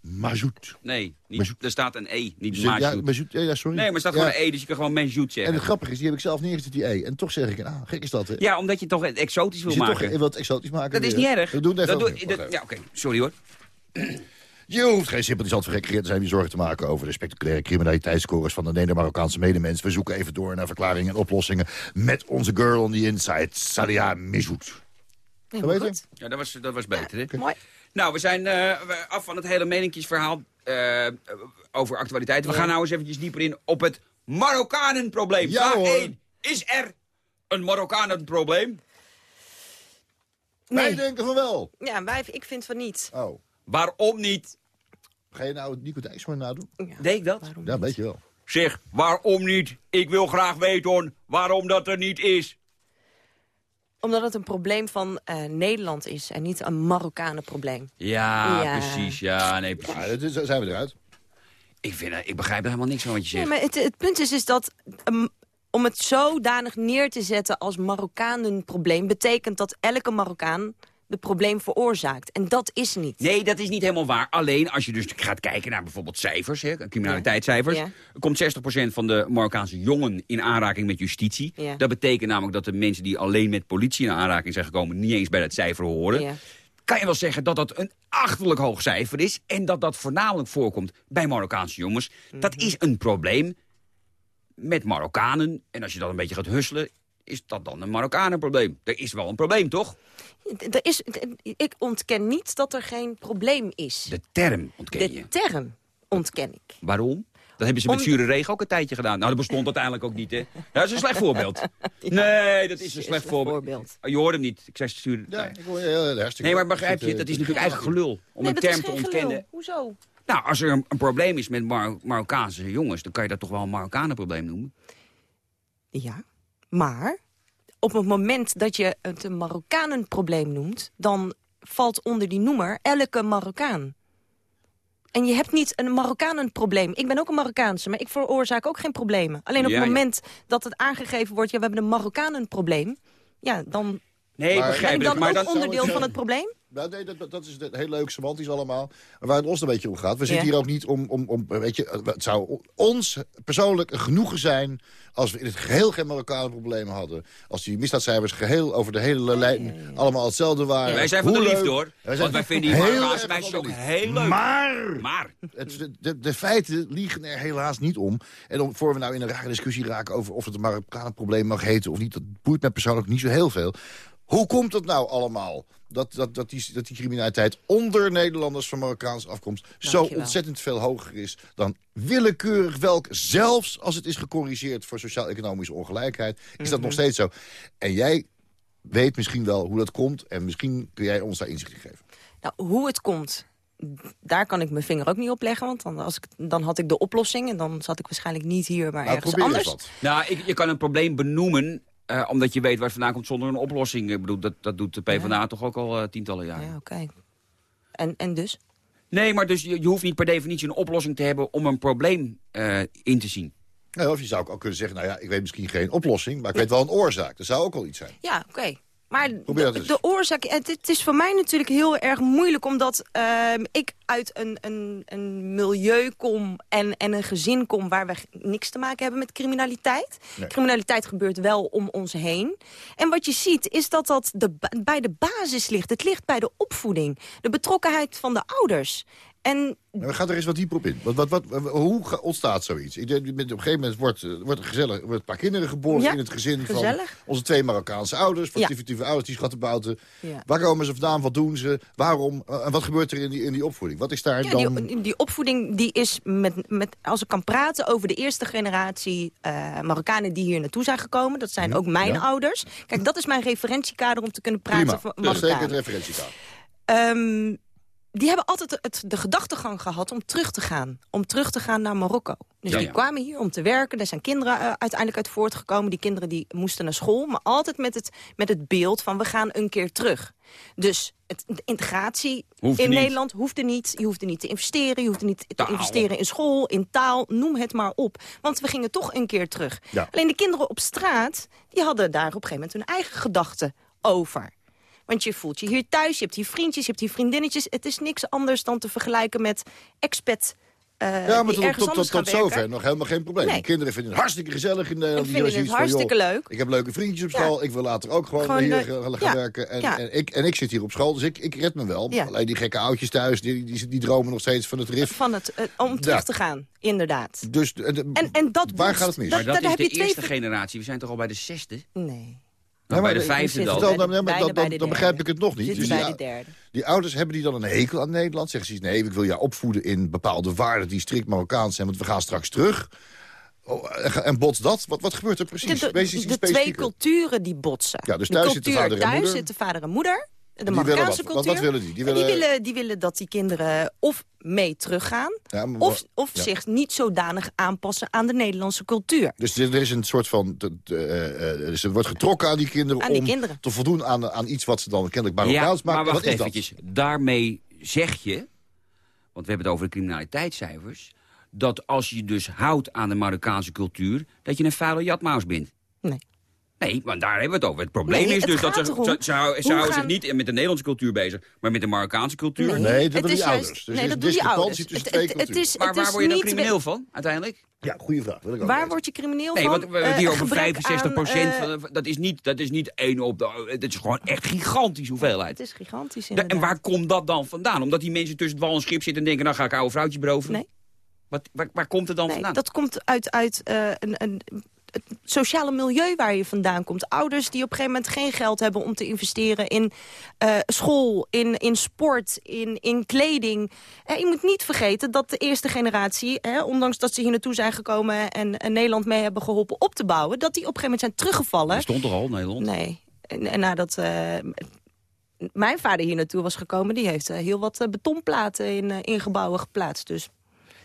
Majout. Nee, niet, er staat een E, niet Ja, ja, ja, sorry. Nee, maar er staat Ja. gewoon een E, dus je kan gewoon Majout En zeggen. het grappige is, die heb ik zelf neergezet, die E. En toch zeg ik een A. Gek is dat, hè? Ja, omdat je toch het exotisch wil je zit maken. toch wat exotisch maken. dat is niet erg. We doen het even dat doe, dat- Ja, oké. Sorry hoor. [clears throat] Je hoeft geen sympathisant van te zijn om je zorgen te maken over de spectaculaire criminaliteitsscores van de Neder-Marokkaanse medemens. We zoeken even door naar verklaringen en oplossingen met onze girl on the inside, Salia Mizoet. Ja, dat was, dat was beter, hè? Mooi. Nou, we zijn eh, af van het hele meninkjesverhaal eh, over actualiteit. We gaan nou eens eventjes dieper in op het Marokkanenprobleem. Ja, Vraag hoor. 1. Is er een Marokkanenprobleem? Wij Nee. denken van wel. Ja, wij, ik vind van niet. Oh, Waarom niet? ga je nou Nico Dijkshoorn nadoen? Deed ik dat? Waarom Ja, weet je wel. Zeg, waarom niet? Ik wil graag weten waarom dat er niet is. Omdat het een probleem van eh, Nederland is en niet een Marokkanenprobleem. Ja, Ja. precies. Ja, nee, precies. Ja, dat is- zo zijn we eruit. Ik, vind, eh, ik begrijp er helemaal niks van wat je Ja, zegt. maar het, het punt is, is dat um, om het zodanig neer te zetten als Marokkanenprobleem... betekent dat elke Marokkaan het probleem veroorzaakt. En dat is niet. Nee, dat is niet helemaal waar. Alleen als je dus gaat kijken naar bijvoorbeeld cijfers, hè, criminaliteitscijfers... Ja. komt 60% van de Marokkaanse jongen in aanraking met justitie. Ja. Dat betekent namelijk dat de mensen die alleen met politie in aanraking zijn gekomen... niet eens bij dat cijfer horen. Ja. Kan je wel zeggen dat dat een achterlijk hoog cijfer is... en dat dat voornamelijk voorkomt bij Marokkaanse jongens. Dat Mhm. is een probleem met Marokkanen. En als je dan een beetje gaat husselen, is dat dan een Marokkanenprobleem. Er is wel een probleem, toch? Er is, ik ontken niet dat er geen probleem is. De term ontken je. De term ontken ik. Waarom? Dat hebben ze met Om- zure regen ook een tijdje gedaan. Nou, dat bestond uiteindelijk ook niet, hè? Ja, dat is een slecht voorbeeld. [laughs] Nee, dat is een slecht voorbeeld. voorbeeld. Oh, je hoort hem niet. Ik zei zure... Ja, nee. ik hoor je heel hartstikke Nee, maar begrijp je, dat is eh, natuurlijk eigenlijk gelul. Om nee, een term te ontkennen. gelul. Hoezo? Nou, als er een, een probleem is met Mar Marokkaanse jongens... dan kan je dat toch wel een Marokkanenprobleem noemen? Ja, maar op het moment dat je het een Marokkanenprobleem noemt... dan valt onder die noemer elke Marokkaan. En je hebt niet een Marokkanenprobleem. Ik ben ook een Marokkaanse, maar ik veroorzaak ook geen problemen. Alleen op Ja, het ja. moment dat het aangegeven wordt... ja, we hebben een Marokkanenprobleem... ja, dan Nee, Maar- begrijp ben ik ik. dan Maar ook dan, onderdeel ik van het probleem? Nou, nee, dat, dat is de- heel leuk, semantisch allemaal. Maar waar het ons een beetje om gaat. We zitten Ja. hier ook niet om, om, om... Weet je, het zou ons persoonlijk genoegen zijn... als we in het geheel geen Marokkanen problemen hadden. Als die misdaadcijfers geheel over de hele lijn... allemaal hetzelfde waren. wij zijn van Hoe de liefde, hoor. Wij zijn Want wij vinden die heel Marokkaanse meisjes ook heel leuk. Maar... Maar... Het, de, de, de feiten liegen er helaas niet om. En om, voor we nou in een rare discussie raken over of het een Marokkanenprobleem mag heten of niet, dat boeit mij persoonlijk niet zo heel veel. Hoe komt het nou allemaal dat, dat, dat, die, dat die criminaliteit onder Nederlanders van Marokkaanse afkomst zo ontzettend veel hoger is dan willekeurig welk, zelfs als het is gecorrigeerd voor sociaal-economische ongelijkheid, is dat nog steeds zo. En jij weet misschien wel hoe dat komt en misschien kun jij ons daar inzicht in geven. Nou, hoe het komt, daar kan ik mijn vinger ook niet op leggen. Want dan, als ik, dan had ik de oplossing en dan zat ik waarschijnlijk niet hier, maar Nou, ergens anders. wat. Nou, ik, je kan een probleem benoemen... eh, omdat je weet waar het vandaan komt zonder een oplossing. Ik bedoel, dat, dat doet de PvdA toch ook al eh, tientallen jaren. Ja, oké. En, en dus? Nee, maar dus je, je hoeft niet per definitie een oplossing te hebben... om een probleem eh, in te zien. Nou, of je zou ook kunnen zeggen, nou ja, ik weet misschien geen oplossing, maar ik weet wel een oorzaak. Dat zou ook al iets zijn. Ja, oké. Maar de, oorzaak, het, het is voor mij natuurlijk heel erg moeilijk... omdat ehm, ik uit een, een, een milieu kom en, en een gezin kom... waar we niks te maken hebben met criminaliteit. Nee. Criminaliteit gebeurt wel om ons heen. En wat je ziet is dat dat de, bij de basis ligt. Het ligt bij de opvoeding. De betrokkenheid van de ouders. En we gaan er eens wat dieper op in. Wat, wat, wat, hoe ga- ontstaat zoiets? Ik op een gegeven moment wordt, eh, wordt er gezellig, wordt een paar kinderen geboren Ja, in het gezin gezellig. van onze twee Marokkaanse ouders, Ja. sportieve ouders, die schattenbouten. Ja. Waar komen ze vandaan? Wat doen ze? Waarom? Eh, En wat gebeurt er in die, in die opvoeding? Wat is daar Ja, dan... die, die opvoeding die is met, met, als ik kan praten over de eerste generatie eh, Marokkanen die hier naartoe zijn gekomen. Dat zijn ook mijn ja. ouders. Kijk, dat is mijn referentiekader om te kunnen praten Prima, over dat is zeker het Marokkanen. referentiekader. Ehm, die hebben altijd het, de gedachtegang gehad om terug te gaan. Om terug te gaan naar Marokko. Dus Ja, die ja. kwamen hier om te werken. Daar zijn kinderen eh, uiteindelijk uit voortgekomen. Die kinderen die moesten naar school. Maar altijd met het, met het beeld van we gaan een keer terug. Dus het, de integratie Hoefde in niet. Nederland hoefde niet. Je hoefde niet te investeren. Je hoefde niet te investeren in school, in taal. Noem het maar op. Want we gingen toch een keer terug. Ja. Alleen de kinderen op straat, die hadden daar op een gegeven moment hun eigen gedachten over. Want je voelt je hier thuis, je hebt hier vriendjes, je hebt hier vriendinnetjes. Het is niks anders dan te vergelijken met expat eh, Ja, maar tot, ergens tot, tot, zover nog helemaal geen probleem. Nee. Kinderen vinden het hartstikke gezellig in Nederland. Ik Die vind het van, hartstikke joh, leuk. Ik heb leuke vriendjes op Ja. school. Ik wil later ook gewoon, Gewoon hier leuk. gaan gaan Ja. werken. En, Ja. en, ik, en ik zit hier op school, dus ik, ik red me wel. Ja. Alleen die gekke oudjes thuis, die, die, die dromen nog steeds van het RIF. Van het, eh, om terug Ja. te gaan, inderdaad. Dus, de- de- En, en dat waar gaat het mis? Dat, Maar dat daar is heb de eerste generatie. We zijn toch al bij de zesde? Nee. Nou, bij de vijfde dan. Dan, begrijp ik het nog niet. Dus bij die, de derde. die ouders, hebben die dan een hekel aan Nederland? Zeggen ze, nee, ik wil jou opvoeden in bepaalde waarden die strikt Marokkaans zijn, want we gaan straks terug. Oh, en- en bots dat? Wat, wat gebeurt er precies? De, twee culturen die botsen. Ja, dus de thuis cultuur zitten vader en thuis moeder. zitten vader en moeder. De willen Marokkaanse? Wat- cultuur. wat willen die? Die En willen- willen, die willen dat die kinderen of mee teruggaan... Ja, maar- of, of ja. zich niet zodanig aanpassen aan de Nederlandse cultuur. Dus er is een soort van... eh, eh, dus er wordt getrokken aan die kinderen Aan die om kinderen. te voldoen aan, aan iets wat ze dan kennelijk Ja, Marokkaans maar maken. wacht Wat is dat? eventjes. Daarmee zeg je, want we hebben het over de criminaliteitscijfers... dat als je dus houdt aan de Marokkaanse cultuur... dat je een vuile jatmaus bent. Nee. Nee, want daar hebben we het over. Het probleem Nee, is het dus dat ze, ze, ze, houden- ze hoe houden zich niet met de Nederlandse cultuur bezig... maar met de Marokkaanse cultuur. Nee, Nee, dat het doen is die juist- ouders. Dus nee, is dat doen die ouders. tussen Het- twee het- het culturen. is- Maar het waar is word je dan crimineel van, uiteindelijk? Ja, goede vraag. Wil ik ook Waar word je crimineel Nee, van? want we hebben het hier Eh, over gebrek 65 procent. aan, eh, dat, is niet, dat is niet één op de... Het is gewoon echt gigantisch hoeveelheid. Het is gigantisch inderdaad. en waar komt dat dan vandaan? Omdat die mensen tussen het wal en schip zitten en denken... nou ga ik oude vrouwtjes beroven? Nee. Wat, waar, waar komt het dan Nee, vandaan? dat komt uit, uit eh, een, een, het sociale milieu waar je vandaan komt. Ouders die op een gegeven moment geen geld hebben om te investeren in eh, school, in, in sport, in, in kleding. Eh, je moet niet vergeten dat de eerste generatie, hè, ondanks dat ze hier naartoe zijn gekomen en, en Nederland mee hebben geholpen op te bouwen, dat die op een gegeven moment zijn teruggevallen. Dat stond toch al, Nederland? Nee. En, en nadat eh, mijn vader hier naartoe was gekomen... die heeft heel wat betonplaten in, in gebouwen geplaatst. Dus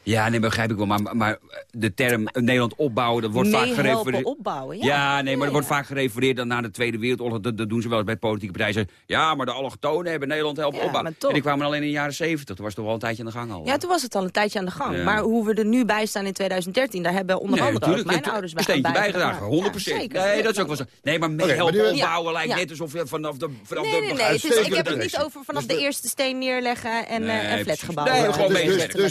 Ja, nee, begrijp ik wel. Maar, maar de term eh, Nederland opbouwen, dat wordt vaak gerefereerd... opbouwen. Ja, Ja, nee, maar Ja, er wordt vaak gerefereerd dan na de Tweede Wereldoorlog. Dat, dat doen ze wel eens bij politieke partijen. Ja, maar de allochtonen hebben Nederland helpen Ja, opbouwen. En die kwamen alleen in de jaren zeventig. Toen was het toch wel een tijdje aan de gang al. Ja, toen was het al een tijdje aan de gang. Ja. Maar hoe we er nu bij staan in 2013... daar hebben onder Nee, andere ook mijn ouders een bij steentje aan bijgedragen, 100 Ja, zeker. Nee, dat is ook wel zo. Nee, maar mee helpen opbouwen Ja, lijkt ja. net alsof je vanaf de... Vanaf Nee, de nee, nee. Is, ik heb het niet over vanaf Dus de eerste steen neerleggen en, Nee, eh, flatgebouwen. Nee, gewoon dus,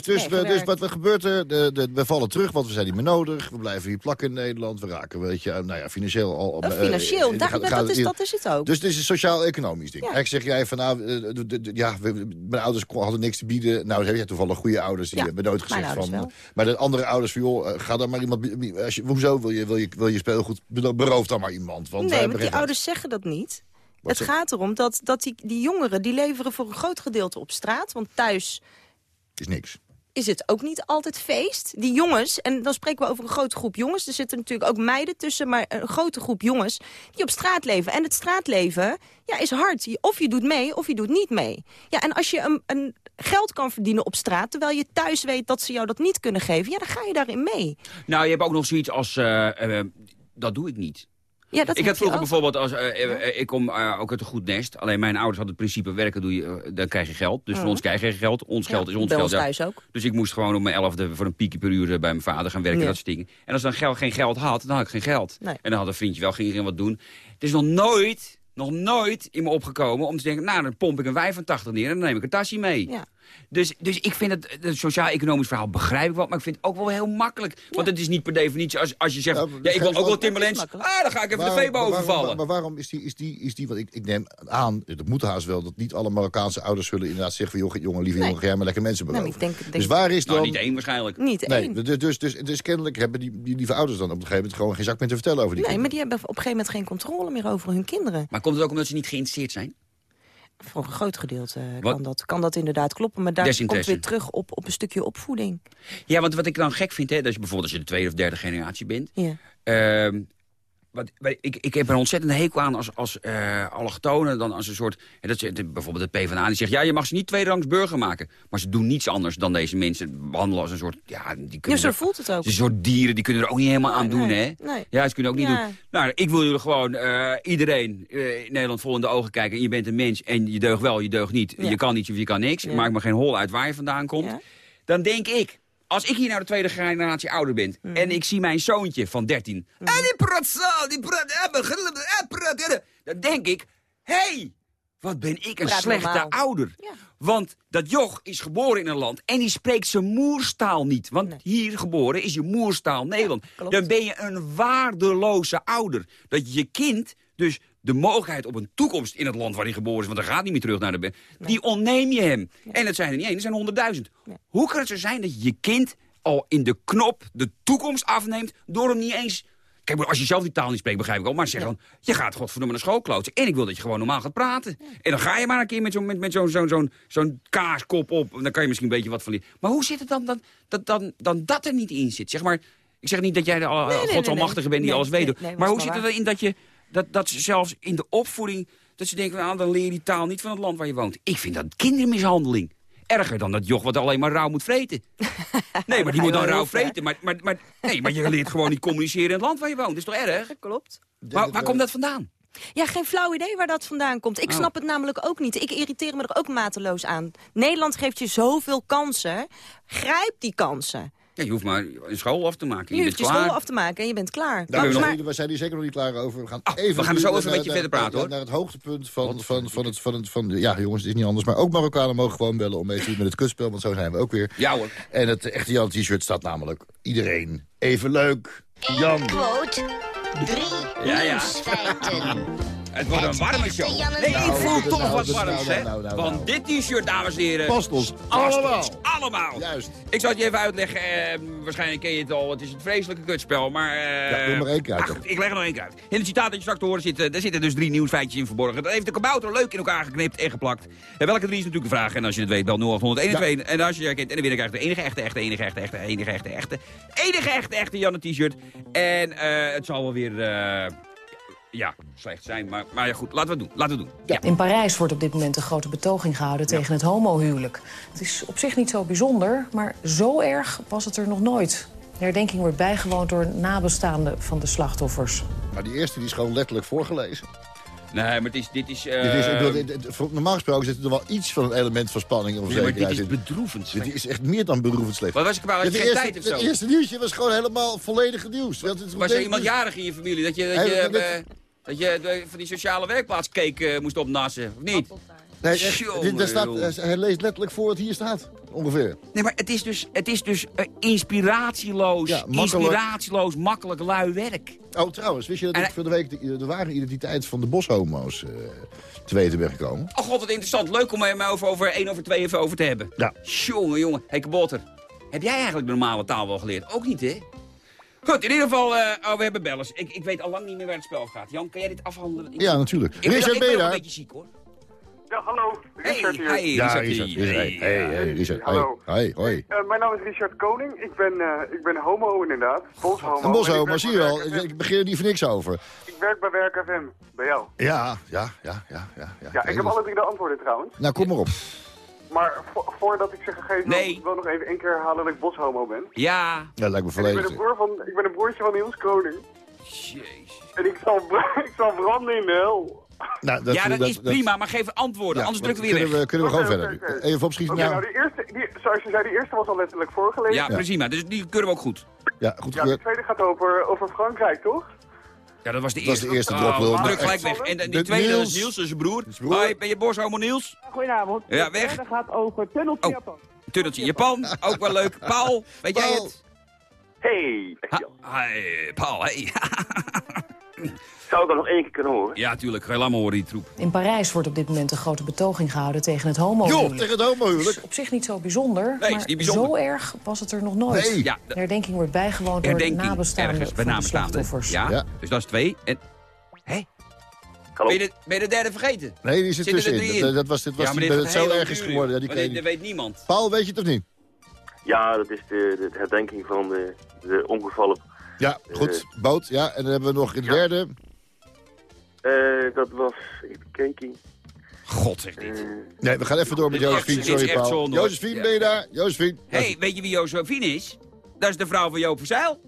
dus, meegewerkt. Wat gebeurt er, de, de, we vallen terug, want we zijn niet meer nodig. We blijven hier plakken in Nederland. We raken, weet je, nou ja, financieel al... Eh, eh, Financieel, eh, gaat- dat, is, dat is het ook. Dus het is een sociaal-economisch ding. Ja. Eigenlijk zeg jij van, nou, ja, we- mijn ouders hadden niks te bieden. Nou, heb jij toevallig goede ouders, die Ja, hebben nooit gezegd van... wel. Maar de andere ouders van, joh, ga dan maar iemand... Als je, hoezo wil je, wil, je, wil je speelgoed, beroof dan maar iemand. Want nee, want geen die ouders zeggen dat niet. Wat het zeg- gaat erom dat, dat die, die jongeren die leveren voor een groot gedeelte op straat. Want thuis is niks. Is het ook niet altijd feest. Die jongens, en dan spreken we over een grote groep jongens... er zitten natuurlijk ook meiden tussen, maar een grote groep jongens... die op straat leven. En het straatleven ja, is hard. Of je doet mee, of je doet niet mee. Ja, en als je een, een geld kan verdienen op straat... terwijl je thuis weet dat ze jou dat niet kunnen geven... ja, dan ga je daarin mee. Nou, je hebt ook nog zoiets als... eh, eh, dat doe ik niet. Ja, dat ik je vroeger bijvoorbeeld, als, eh, eh, ik kom eh, ook uit een goed nest. Alleen mijn ouders hadden het principe, werken doe je, dan krijg je geld. Dus voor ons krijg je geld. Ons Ja, geld is ons geld. ons thuis ook. Dus ik moest gewoon op mijn elfde voor een piekje per uur bij mijn vader gaan werken. Ja. Dat soort dingen. En als dan geld, geen geld had, dan had ik geen geld. Nee. En dan had een vriendje wel, ging ging wat doen. Het is nog nooit, nog nooit in me opgekomen om te denken... nou, dan pomp ik een wijn van 80 neer en dan neem ik een tasje mee. Ja. Dus, dus ik vind het, het sociaal-economisch verhaal begrijp ik wel, maar ik vind het ook wel heel makkelijk. Want het is niet per definitie, als, als je zegt, ja, maar ik wil ook wel is ah, dan ga ik even Waarom- de maar waarom- overvallen. Maar, waarom is die, is die, is die, want ik, ik neem aan, dat moet haast wel, dat niet alle Marokkaanse ouders zullen inderdaad zeggen van, joh, jongen, lieve Nee. jongen, ga jij maar lekker mensen beroven. maar ik denk, denk dus waar is dan... Nou, niet één waarschijnlijk. niet Nee, één. dus, dus, dus, dus kennelijk hebben die, die lieve ouders dan op een gegeven moment gewoon geen zak meer te vertellen over die Nee, maar die hebben op een gegeven moment geen controle meer over hun kinderen. Maar komt het ook omdat ze niet geïnteresseerd zijn? Voor een groot gedeelte eh, Wat? kan dat, kan dat inderdaad kloppen. Maar daar komt weer terug op, op een stukje opvoeding. Ja, want wat ik dan gek vind, hè, dat je bijvoorbeeld als je de tweede of derde generatie bent... Ja. Ehm, wat, ik, ik heb er een ontzettende hekel aan als, als allochtonen, dan als een soort... dat, is- bijvoorbeeld de PvdA, die zegt... ja, je mag ze niet tweederangs burger maken. Maar ze doen niets anders dan deze mensen behandelen als een soort... Ja, die Ja, kunnen zo er- voelt het ook. Een soort dieren, die kunnen er ook niet helemaal aan doen, nee, hè? nee. Ja, ze kunnen ook niet Ja. doen. Nou, ik wil jullie gewoon eh, iedereen eh, in Nederland vol in de ogen kijken. Je bent een mens en je deugt wel, je deugt niet. Ja. Je kan niet of je kan niks. Maak me geen hol uit waar je vandaan komt. Dan denk ik, als ik hier nou de tweede generatie ouder ben... Mhm. en ik zie mijn zoontje van 13... En die praat zo, die praat... eh, eh, praat, eh, Dan denk ik, hé, hey, wat ben ik een Praat slechte normaal. ouder. Ja. Want dat joch is geboren in een land en die spreekt zijn moerstaal niet. Want Nee. hier geboren is je moerstaal Nederland. Dan ben je een waardeloze ouder. Dat je je kind dus de mogelijkheid op een toekomst in het land waar hij geboren is... want hij gaat niet meer terug naar de... be- Die ontneem je hem. En het zijn er niet één, er zijn honderdduizend. Hoe kan het zo zijn dat je je kind al in de knop de toekomst afneemt... door hem niet eens... Kijk, maar als je zelf die taal niet spreekt, begrijp ik ook. Maar zeg dan, je gaat godverdomme naar school kloten. En ik wil dat je gewoon normaal gaat praten. En dan ga je maar een keer met zo'n met, met zo'n zo'n zo'n zo'n kaaskop op. En dan kan je misschien een beetje wat van leren. Maar hoe zit het dan, dan, dat, dan, dan dat er niet in zit? Zeg maar, ik zeg niet dat jij de al- nee, nee, godsalmachtige bent die nee. alles Nee, weet. nee, nee, maar dat hoe zit het erin dat je... Dat, dat ze zelfs in de opvoeding, dat ze denken, nou, dan leer je die taal niet van het land waar je woont. Ik vind dat kindermishandeling. Erger dan dat joch wat alleen maar rauw moet vreten. [laughs] Nee, maar die moet dan rauw vreten. Maar, maar, maar, nee, maar je leert gewoon niet communiceren in het land waar je woont. Dat is toch erg? Dat klopt. Waar, waar komt dat vandaan? Ja, geen flauw idee waar dat vandaan komt. Ik Oh. snap het namelijk ook niet. Ik irriteer me er ook mateloos aan. Nederland geeft je zoveel kansen. Grijp die kansen. Ja, je hoeft maar een school af te maken. Je Je hoeft bent je klaar. school af te maken en je bent klaar. Daar we zijn maar, hier zeker nog niet klaar over. We gaan, Ah, even we gaan er zo even een beetje naar- verder praten, naar- hoor. Naar het hoogtepunt van, van, van, het, van, het, van, het, van de... Ja, jongens, het is niet anders. Maar ook Marokkanen mogen gewoon bellen om mee te doen met het kutspel. Want zo zijn we ook weer. Ja hoor. En het echte Jan t-shirt staat namelijk iedereen even leuk. Jan. Quote. Drie Ja, ja. nieuwsfeiten. Het wordt een warme show. Nee, ik Nou, voel dat- toch nou, wat dat- warms, nou, hè? nou, nou, Want nou. dit t-shirt, dames en heren... Past ons allemaal. allemaal. Juist. Ik zal het je even uitleggen. eh, waarschijnlijk ken je het al. Het is een vreselijke kutspel, maar... eh, Ja, doe maar één keer uit, ah, ik leg er nog één keer uit. In het citaat dat je straks te horen zit, eh, daar zitten dus drie nieuwsfeitjes in verborgen. Dat heeft de kabouter leuk in elkaar geknipt en geplakt. En welke drie is natuurlijk de vraag. En als je het weet, bel 0801 En als je het herkent, en dan winnaar krijgt de enige echte, echte, enige echte, echte, enige echte, echte, enige echte, echte Janne t-shirt. En eh, het zal wel weer... eh, ja, slecht zijn, maar, maar ja, goed, laten we het doen. Laten we doen. Ja. In Parijs wordt op dit moment een grote betoging gehouden tegen het homohuwelijk. Het is op zich niet zo bijzonder, maar zo erg was het er nog nooit. De herdenking wordt bijgewoond door nabestaanden van de slachtoffers. Maar die eerste die is gewoon letterlijk voorgelezen. Nee, maar het is, dit is... eh, Dit is, ik bedoel, dit- dit- voor- normaal gesproken zit er wel iets van een element van spanning of nee, maar dit is bedroevend. slecht. Dit is echt meer dan beroevend slecht. Wat was ik maar Het geen eerste, tijd of zo? het eerste nieuwsje was gewoon helemaal volledig nieuws. Want het Was er betekent iemand jarig in je familie? Dat je, dat je, eh, dat je de- van die sociale werkplaatscake eh, moest opnassen, of niet? Nee, dit, daar staat, hij leest letterlijk voor wat hier staat, ongeveer. Nee, maar het is dus, het is dus eh, inspiratieloos, Ja, makkelijk. inspiratieloos, makkelijk lui werk. Oh, trouwens, wist je dat En ik voor de week de, de ware identiteit van de boshomo's eh, te weten ben gekomen? Oh god, wat interessant. Leuk om er maar over, over 1 over 2 even over te hebben. Ja. Jongen, jongen. Hé, Kabotter. Heb jij eigenlijk de normale taal wel geleerd? Ook niet, hè? Goed, in ieder geval, eh, oh, we hebben bellers. Ik, ik weet al lang niet meer waar het spel gaat. Jan, kan jij dit afhandelen? Ik- Ja, natuurlijk. Ik Richard, ik ben ben je nog een daar? beetje ziek, hoor. Ja, hallo. Hey, Richard hier. hey, Ja, Richard. Hier. Hey, hey, hey, Richard. Hallo. hey, hoi. Eh, mijn naam is Richard Koning. Ik ben, eh, ik ben homo inderdaad. Boshomo. Een boshomo, werk zie je wel. Ik, begin er niet voor niks over. Ik werk bij Werk FM. Bij jou. Ja, ja, ja, ja. Ja, Ja, ik heb alle drie de antwoorden trouwens. Nou, kom maar op. Maar vo- voordat ik ze gegeven Nee. wil ik wel nog even één keer herhalen dat ik boshomo ben. Ja. Ja, lijkt me En ik, ben volledig. een broer van, ik ben een broertje van Niels Koning. Jezus. En ik zal, [laughs] ik zal branden in de hel. Nou, dat, ja, dat, is prima, maar geef antwoorden, Ja, anders drukken we weer kunnen weg. we, kunnen we gewoon verder. oké. Even opschieten. Nou, nou de eerste, die, zoals je zei, de eerste was al letterlijk voorgelezen. Ja, prima. Dus die keuren we ook goed. ja, goed Ja, de tweede gaat over, over Frankrijk, toch? Ja, dat was de Dat was eerste. de eerste Oh, drop, Wil. druk gelijk weg. En, die De tweede dat is Niels. Niels, dat is zijn broer. Hoi, ben je borsthomo Niels? Goedenavond. Ja, weg. Het gaat over tunneltje Oh. Japan. Tunneltje Japan, ook wel leuk. [laughs] Paul, weet jij het? Hey, hi, Paul, hey. [laughs] [laughs] zou ik dat nog één keer kunnen horen? ja, tuurlijk. Ga je horen, die troep. In Parijs wordt op dit moment een grote betoging gehouden tegen het Joh, homohuwelijk. tegen het homohuwelijk. Op zich niet zo bijzonder, maar niet bijzonder. zo erg was het er nog nooit. Nee. Ja, De herdenking wordt bijgewoond door nabestaanden ergens bij van slachtoffers. Ja, Ja. dus dat is twee. En, hé, Hallo? ben je, de, ben je de derde vergeten? Nee, die zit Zitten er tussenin. Dat, dat was, dit was ja, dit dat het zo erg is geworden. Ja, die maar dit, dit weet niemand. Paul, weet je het of niet? Ja, dat is de, de herdenking van de, de ongevallen. Ja, goed. Boot, ja. En dan hebben we nog in de Ja. derde. Eh, dat was, even kijken. God, zeg dit. Eh, Nee, we gaan even door met Josephine. is Sorry, echt Paul. Josephine, ben je daar? Josephine. Hé, hey, weet je wie Josephine is? Dat is de vrouw van Joop Verzeil.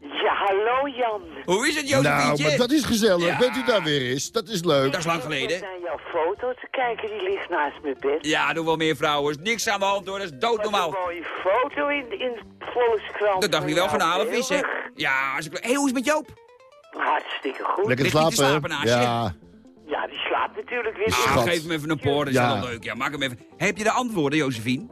Ja, hallo Jan. Hoe is het, Nou, Josephientje? maar dat is gezellig. Ja. Bent u daar weer eens? Dat is leuk. Dat is lang Ik geleden. zit naar jouw foto te kijken, die ligt naast mijn bed. Ja, doen wel meer vrouwen. Is niks aan de hand hoor, dat is Wat doodnormaal. een mooie foto in, in Volkskrant. Dat dacht ik wel van jou. halen vis, hè? Heel erg. Ja, als ik... Hé, hoe is het met Joop? Hartstikke goed. Lekker slapen. slapen naast je? ja. Ja, die slaapt natuurlijk weer. Ah, geef hem even een poor, dat is Ja. wel leuk. Ja, maak hem even. Heb je de antwoorden, Josephine?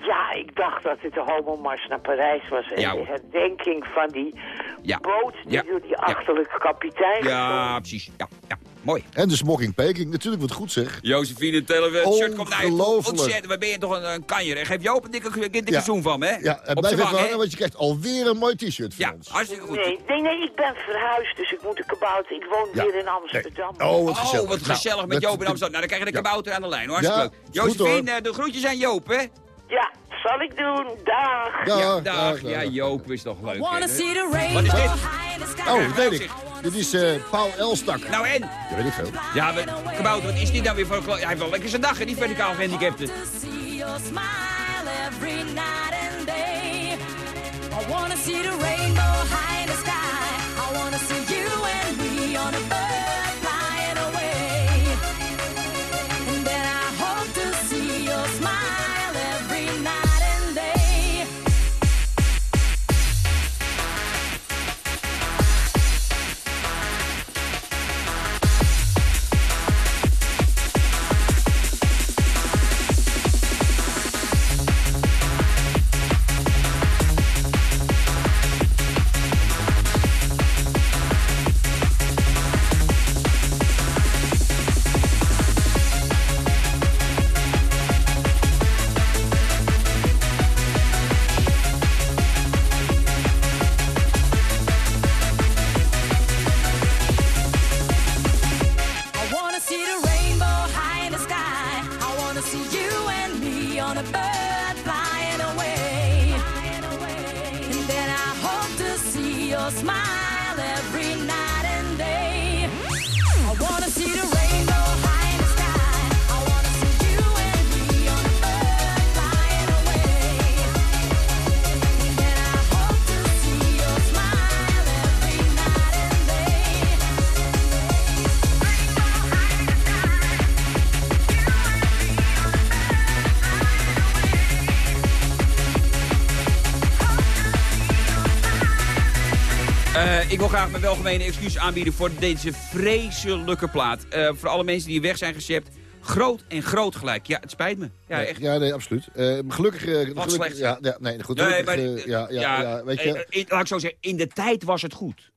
Ja, ik dacht dat het de homomars naar Parijs was. En Ja, de herdenking van die Ja. boot die Ja. door die achterlijke kapitein Ja, precies. Ja, ja, mooi. En de smoking Peking. Natuurlijk wat goed zeg. Josephine. Het shirt komt naar je. Ontzettend, waar ben je toch een, een kanjer. En geef Joop een dikke, een dikke Ja. zoen van me, hè? Ja, en blijf even hangen, want je krijgt alweer een mooi t-shirt van Ja, ons. hartstikke goed. Nee, nee, nee, ik ben verhuisd, dus ik moet een kabouter. Ik woon Ja. weer in Amsterdam. Oh, wat gezellig. Oh, wat Nou, met Joop in Amsterdam. Nou, dan krijg je de Ja. kabouter aan de lijn, hoor. Hartstikke Ja, leuk. Josephine, eh, de groetjes aan Joop, hè? Ja, zal ik doen. Dag. Ja, Ja, dag, dag. dag, Ja, dag. Joop is toch leuk, Wat is dit? Oh, dat weet ik. Dit is eh Paul Elstak. Nou, en? Ja, weet ik veel. Ja, maar, kabouter, wat is dit nou weer voor een Hij heeft wel lekker zijn dag, hè, die verticaal gehandicapte. To see your smile every night and day. I wanna see the rainbow high in the sky. I wanna see you and me on a bird a bird flying away. And then I hope to see your smile ik wil graag mijn welgemene excuus aanbieden voor deze vreselijke plaat. Eh, voor alle mensen die weg zijn geschept. Groot en groot gelijk. Ja, het spijt me. Ja, Nee, echt. Ja, nee, absoluut. Eh, gelukkig... eh, gelukkig slecht. ja, ja, nee, goed. Nee, gelukkig, maar, ja, ja, ja, weet je... laat ik zo zeggen, in de tijd was het goed.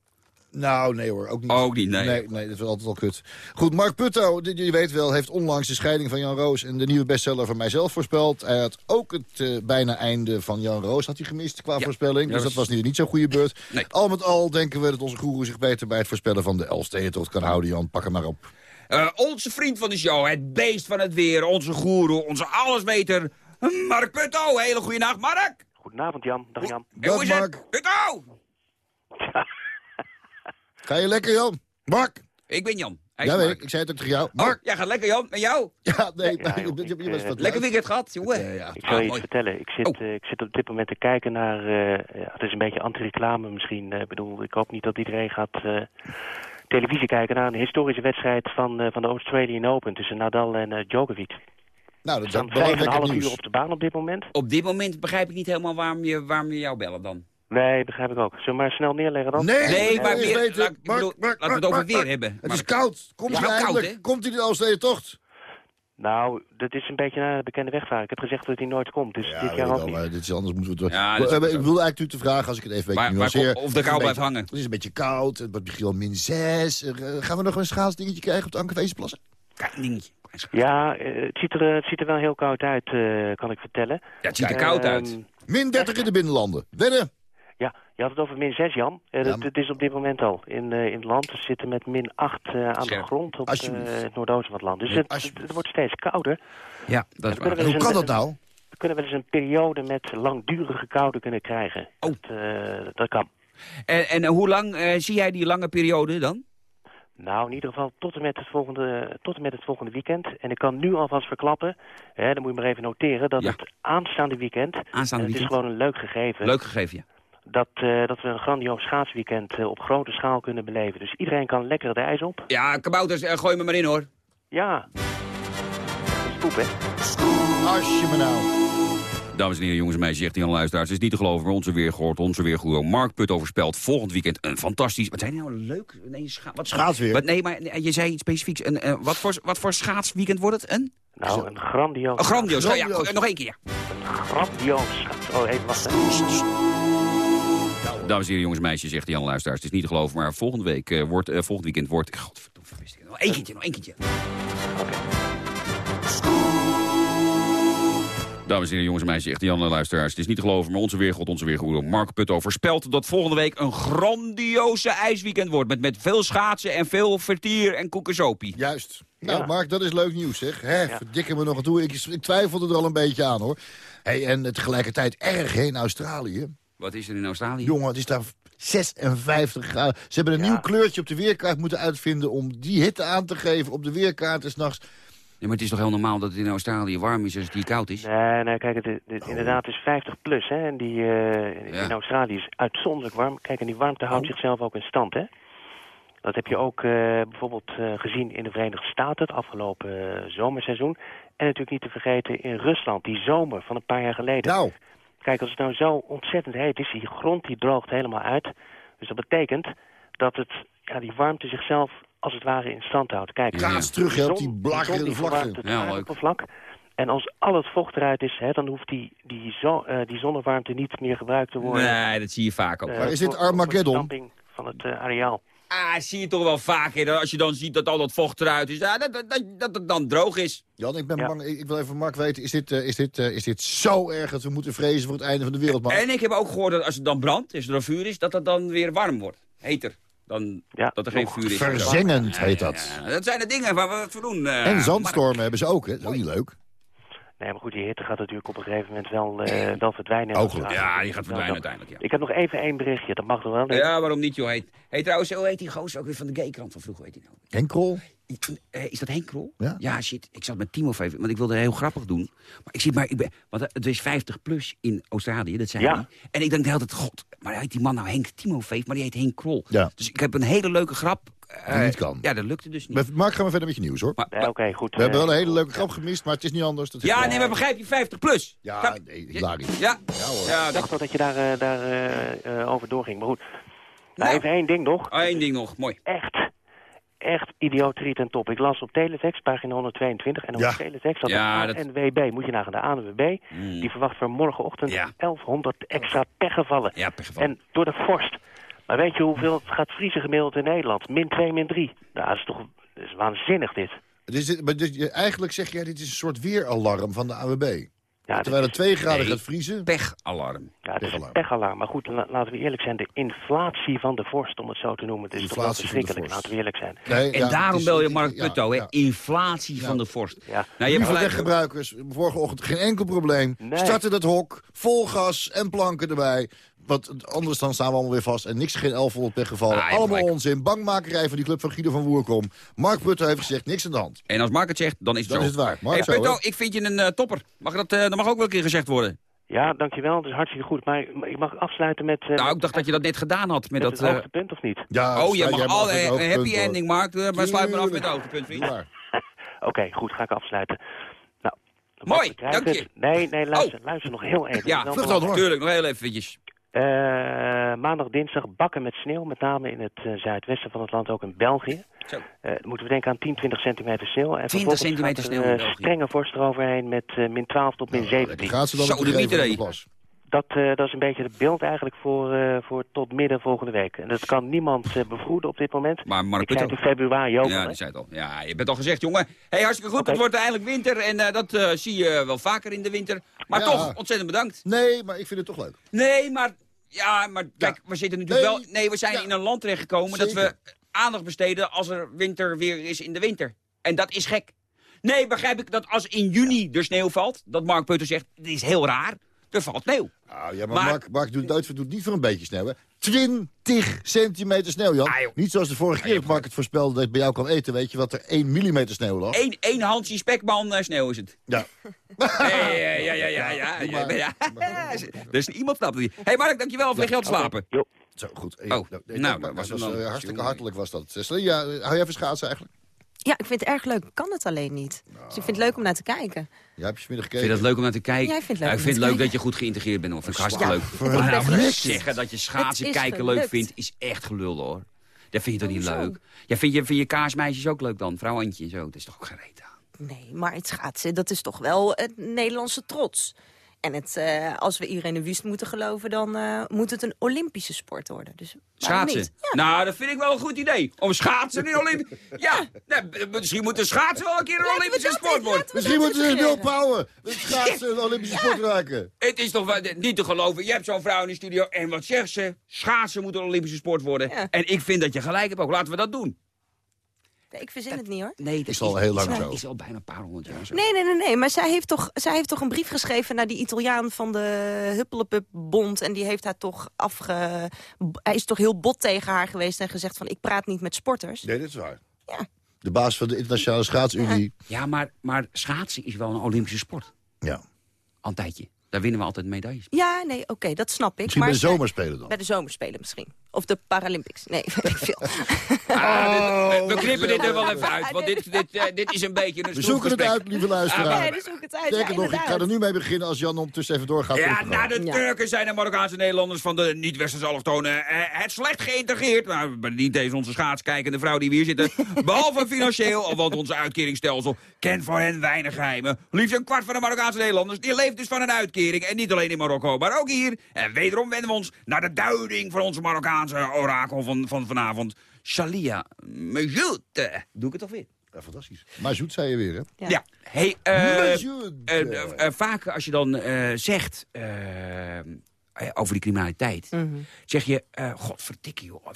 Nou, nee hoor, ook niet. Ook niet, nee. Nee, nee, dat is altijd al kut. Goed, Mark Putto, die- je weet wel, heeft onlangs de scheiding van Jan Roos... en de nieuwe bestseller van mijzelf voorspeld. Hij had ook het eh, bijna einde van Jan Roos had hij gemist qua Ja. voorspelling. Ja, dus dat was niet, niet zo'n goede beurt. Nee. Al met al denken we dat onze goeroe zich beter bij het voorspellen van de Elfstedentocht kan houden. Jan, pak hem maar op. Eh, onze vriend van de show, het beest van het weer, onze goeroe, onze allesmeter, Mark Putto. Hele goede nacht, Mark. Goedenavond Jan, dag Jan. En hoe is Dag, het? Mark. Putto! [laughs] Ga je lekker, Jan? Mark! Ik ben Jan. Hij Ja, weet ik. Ik zei het ook tegen jou. Oh, Mark! jij gaat lekker, Jan. Met jou? Ja, nee, Ja, [laughs] je, joh, je, je, ik, je was eh, wat Lekker weekend gehad, jongen. Ja, ja. Ik Ah, zal je iets mooi. vertellen. Ik zit, Oh. eh, ik zit op dit moment te kijken naar... eh, ja, het is een beetje anti-reclame misschien. Eh, Ik bedoel, ik hoop niet dat iedereen gaat eh, televisie kijken naar een historische wedstrijd van, eh, van de Australian Open tussen Nadal en Djokovic. Nou, dat is en een half uur op de baan op dit moment. Op dit moment begrijp ik niet helemaal waarom je, waarom je jou bellen dan. Nee, begrijp ik ook. Zullen we maar snel neerleggen dan? Nee, maar wil weer- eens weten. laat- ik Mark, bedoel, Mark, laten we het over weer Mark. hebben. Het is koud. Komt Ja, hij koud, eindelijk? hè? Komt hij de Elfstedentocht? Nou, dat is een beetje naar de bekende wegvaar. Ik heb gezegd dat hij nooit komt, dus Ja, dit jaar ik ook wel, niet. maar dit is anders moeten we het... Ja, eh, ik wilde eigenlijk u te vragen, als ik het even weet Maar- maar nuanceer. of de kou een blijft beetje- hangen. Het is een beetje koud, het wordt misschien wel min 6. gaan we nog een schaatsdingetje krijgen op de Ankerwezenplassen? Klein dingetje. Ja, eh, het ziet, er, het ziet er wel heel koud uit, eh, kan ik vertellen. Ja, het ziet er koud Ehm, uit. Min 30 in de binnenlanden. Wedden? Ja, je had het over min 6, Jan. Eh, Ja, dat, het is op dit moment al. In, eh, in het land We zitten met min 8 eh, aan Scherp. de grond op eh, het noordoosten van het land. Dus het, het, alsjeblieft. het wordt steeds kouder. Ja, dat is waar. Hoe dus kan dat nou? We kunnen wel eens een periode met langdurige koude kunnen krijgen. Oh. Dat, eh, dat kan. En, en hoe lang eh, zie jij die lange periode dan? Nou, in ieder geval tot en met het volgende, tot en met het volgende weekend. En ik kan nu alvast verklappen, hè, dan moet je maar even noteren, dat Ja. het aanstaande weekend, Aanstaande en het weekend. is gewoon een leuk gegeven, Leuk gegeven, ja. Dat, eh, dat we een grandioos schaatsweekend eh, op grote schaal kunnen beleven. Dus iedereen kan lekker de ijs op. Ja, kabouters, eh, gooi me maar in hoor. Ja. Dat is poep, hè? Als je me nou... Dames en heren, jongens en meisjes, zegt Jan Luisteraars. Het is niet te geloven, maar onze weer gehoord, onze weer goed. Mark Put overspelt volgend weekend een fantastisch... Wat zijn die nou leuk? Nee, scha wat Schaatsweer. Wat, nee, maar nee, je zei iets specifieks. Een, eh, wat, voor, wat voor schaatsweekend wordt het? Een? Nou, een grandioos. Een grandioos. Ja, Grandioos. ja, nog één keer. Grandioos. Oh, even wachten. Dames en heren, jongens en meisjes, zegt Jan Luisteraars. Het is niet te geloven, maar volgende week eh, wordt, eh, volgend weekend wordt... Godverdomme, wist ik het. Nog één keertje, nog één keertje. Dames en heren, jongens en meisjes, echt Jan en luisteraars. Het is niet te geloven, maar onze weergod, onze weergoede Mark Putto voorspelt dat volgende week een grandioze ijsweekend wordt. Met, met veel schaatsen en veel vertier en koekensopie. Juist. Nou, Ja. Mark, dat is leuk nieuws, zeg. Hè, verdikken we nog aan toe. Ik, ik twijfelde er al een beetje aan, hoor. Hey, en tegelijkertijd erg, hè, in Australië. Wat is er in Australië? Jongen, het is daar 56 graden. Ze hebben een nieuw kleurtje op de weerkaart moeten uitvinden... om die hitte aan te geven op de weerkaart en s'nachts. Ja, maar het is toch heel normaal dat het in Australië warm is als het hier koud is? Nee, nee, kijk, het, het- Oh. inderdaad het is 50 plus, hè. En die eh, Ja. in Australië is uitzonderlijk warm. Kijk, en die warmte houdt Oh. zichzelf ook in stand, hè. Dat heb je ook eh, bijvoorbeeld eh, gezien in de Verenigde Staten het afgelopen zomerseizoen. En natuurlijk niet te vergeten in Rusland, die zomer van een paar jaar geleden. Nou, Kijk, als het nou zo ontzettend heet is, die grond die droogt helemaal uit. Dus dat betekent dat het, ja, die warmte zichzelf als het ware in stand houdt. Kijk, kaats terug, hè, die die zon blakkerende die vlakte. verwarmt het Ja, leuk. En als al het vocht eruit is, hè, dan hoeft die, die, zo, eh, die zonnewarmte niet meer gebruikt te worden. Nee, dat zie je vaak ook. eh, Maar is dit voor- voor de Armageddon? van het eh, areaal. Ah, zie je toch wel vaak, hè, dat als je dan ziet dat al dat vocht eruit is, ja, dat, dat, dat, dat het dan droog is. Jan, ik ben Ja. bang. Ik, ik wil even van Mark weten, is dit, eh, is, dit, eh, is dit zo erg dat we moeten vrezen voor het einde van de wereld, Mark? En ik heb ook gehoord dat als het dan brandt, als er dan vuur is, dat het dan weer warm wordt. Heter. Dan, Ja, dat er geen vuur is. Verzengend heet dat. Ja, dat zijn de dingen waar we het voor doen. eh, En zandstormen hebben ze ook, hè? Dat is ook niet leuk. Nee, maar goed, die hitte gaat natuurlijk op een gegeven moment wel, eh, [clears throat] wel verdwijnen. Oh, gelukkig. Ja, die gaat verdwijnen uiteindelijk, ja. Ik heb nog even één berichtje, dat mag toch wel? Ja, waarom niet, joh. Heet, hey, trouwens, hoe heet die gozer ook weer van de gaykrant van vroeger? Weet hij nou? Henk Eh, Is dat Henk Krol? Ja. shit. Ik zat met Timo even, want ik wilde heel grappig doen. Maar ik zie maar, ik ben, want het is 50 plus in Australië, dat zei Ja. hij. En ik denk de hele tijd, god, maar heet die man nou Henk Timofeef, maar die heet Henk Krol. Ja. Dus ik heb een hele leuke grap. Die eh, niet kan. Ja, dat lukte dus niet. Maar Mark, gaan we verder met je nieuws, hoor. Maar- Nee, Oké, goed. We hebben eh, wel een hele leuke grap gemist, maar het is niet anders. Dat ja, nee, maar begrijp je, 50 plus. Ja, Grap- nee, hilarisch. Ja, Ja, hoor. ja Ik dacht wel dat je daar, eh, daar eh, eh, over doorging, maar goed. Nou, Nou. even één ding nog. Oh, één ding nog, mooi. Echt, echt idioot triet en top. Ik las op Teletext, pagina 122, en op Ja. Teletext dat Ja, de dat- ANWB, moet je nagaan, de ANWB, Mm. die verwacht voor morgenochtend Ja. 1100 extra pechgevallen. Ja, pechgevallen. En door de vorst. Maar weet je hoeveel het gaat vriezen gemiddeld in Nederland? Min 2, min 3. Nou, dat is toch dat is waanzinnig dit. Dus, maar dus, eigenlijk zeg jij, dit is een soort weeralarm van de AWB. Ja, Terwijl het 2 graden Nee. gaat vriezen. Pechalarm. Ja, het is een Pechalarm. pechalarm. Maar goed, la- laten we eerlijk zijn. De inflatie van de vorst, om het zo te noemen. Het is toch wel Inflatie van de verschrikkelijk. vorst. Laten we eerlijk zijn. Nee, En ja, daarom is- bel je Mark ja, Putto, hè? Inflatie van de vorst. Ja. Nou, je weggebruikers, vorige ochtend geen enkel probleem. Nee. Starten dat hok, vol gas en planken erbij. Want anders dan staan we allemaal weer vast. En niks, geen 1100 weggevallen. Ah, je hebt allemaal gelijk. onzin. Bangmakerij van die club van Guido van Woerkom. Mark Putte heeft gezegd, niks aan de hand. En als Mark het zegt, dan is het Dan zo. is het waar. Mark hey, ik vind je een eh, topper. Mag dat, eh, dat mag ook wel een keer gezegd worden. Ja, dankjewel. Dat is hartstikke goed. Maar ik mag afsluiten met... eh, Nou, ik dacht dat je dat net gedaan had. Met met dat, het eh, hoogtepunt, of niet? Ja, oh, je mag al het een happy hoor. ending, Mark. Maar sluit maar af met het hoogtepunt, vriend. [laughs] Oké, goed. Ga ik afsluiten. Nou, Mooi, dank je. het. Nee, nee, luister, luister nog heel even. Ja, Wel vlug dan, hoor. Tuurlijk, nog heel eventjes. Eh, maandag, dinsdag bakken met sneeuw, met name in het eh, zuidwesten van het land, ook in België. Zo. Eh, dan moeten we denken aan 10, 20 centimeter sneeuw. En 20 vervolgens centimeter gaat er, sneeuw in België. strenge vorst eroverheen met eh, min 12 tot min Nou, lekker 17. gaat ze dan Zo, de. Dat, eh, dat is een beetje het beeld eigenlijk voor, eh, voor tot midden volgende week. En dat kan niemand bevroeden op dit moment. Maar Mark Ik zei het in februari ook Ja, die zei het al. Ja, je bent al gezegd, jongen. hey, hartstikke goed. Het wordt eindelijk winter. En eh, dat zie je wel vaker in de winter. Maar Ja. toch, ontzettend bedankt. Nee, maar ik vind het toch leuk. Nee, maar... Ja, maar kijk, we zitten natuurlijk Nee. wel... Nee, we zijn Ja. in een land terechtgekomen dat we aandacht besteden als er winter weer is in de winter. En dat is gek. Nee, begrijp ik dat als in juni er sneeuw valt, dat Mark Putter zegt, dit is heel raar, er valt sneeuw. Nou, ja, maar, Maar- Mark, Mark doet, Duitsland doet niet voor een beetje sneeuw, hè. 20 centimeter sneeuw, Jan. Ah, joh. niet zoals de vorige keer dat Mark het voorspelde dat ik bij jou kan eten. Weet je wat er 1 millimeter sneeuw lag? Eén één Hansie Spekman eh, sneeuw is het. Ja. Nee, ja, ja, ja, ja, ja. ja, ja. Dus iemand snapt het niet. Hé hey Mark, dankjewel voor je geld te slapen. Zo, goed. Oh, nou, nou, dat dat was, was hem dan. eh, hartstikke hartelijk was dat. Stel, ja, hou jij van schaatsen eigenlijk? Ja, ik vind het erg leuk. Ik kan het alleen niet. Dus ik vind het leuk om naar te kijken. Je Vind je dat leuk om naar te kijken? Ja, ik vind het leuk Ja, om ik vind het naar leuk te dat je goed geïntegreerd bent. Of vind ik hartstikke Ja, leuk. ik Maar nou, zeggen dat je schaatsen kijken leuk vindt, is echt gelul hoor. Dat vind je toch niet Hoezo? leuk? Ja, vind je, vind je kaasmeisjes ook leuk dan? Vrouw Antje en zo. Dat is toch ook gereed aan? Nee, maar het schaatsen, dat is toch wel het Nederlandse trots. En het, eh, als we Irene Wust moeten geloven, dan eh, moet het een Olympische sport worden. Dus Schaatsen? niet? Nou, dat vind ik wel een goed idee. Om schaatsen in Olympisch... [laughs] Ja, nee, misschien moet de schaatsen wel een keer een Olympische sport worden. Misschien moeten we het ophouden. Het schaatsen een Olympische sport raken. Het is toch wel- niet te geloven. Je hebt zo'n vrouw in de studio en wat zegt ze? Schaatsen moet een Olympische sport worden. En ik vind dat je gelijk hebt ook. Laten we dat doen. Nee, ik verzin het niet hoor. Nee, dat Is al heel lang is, zo. is al bijna een paar honderd jaar zo. Nee, nee, nee, nee. Maar zij heeft, toch, zij heeft toch een brief geschreven naar die Italiaan van de Huppelepup-bond. En die heeft haar toch afge... Hij is toch heel bot tegen haar geweest en gezegd van... ik praat niet met sporters. Nee, dat is waar. Ja. De baas van de Internationale Schaatsunie. Ja, maar, maar schaatsen is wel een Olympische sport. Ja. Al een tijdje. Daar winnen we altijd medailles. Ja, nee, oké, dat snap ik. Misschien maar bij de zomerspelen dan. Bij de zomerspelen misschien. Of de Paralympics. Nee, [laughs] weet ik veel. Ah, dit- we, we knippen dit er wel even uit. Want dit, dit, eh, dit is een beetje een We zoeken het uit, lieve luisteraar. Ah, Nee, dus het uit. Sterker ja, nog, ik ga er nu mee beginnen als Jan ondertussen even doorgaat. Ja, het nou, de Turken zijn de Marokkaanse Nederlanders van de niet-westerse allochtonen eh, het slecht geïntegreerd. Nou, maar niet deze onze schaatskijkende vrouw die we hier zitten. [laughs] Behalve financieel, want onze uitkeringsstelsel kent voor hen weinig geheimen. Liefst een kwart van de Marokkaanse Nederlanders die leeft dus van een uitkering. En niet alleen in Marokko, maar ook hier. En wederom wenden we ons naar de duiding van onze Marokkaanse orakel van, van vanavond. Shalia. Doe ik het toch weer? Ja, fantastisch. Maar zoet zei je weer, hè? Ja. Hey, eh, vaak als je dan eh, zegt over die criminaliteit... Mhm. zeg je, eh godverdikke joh, 65%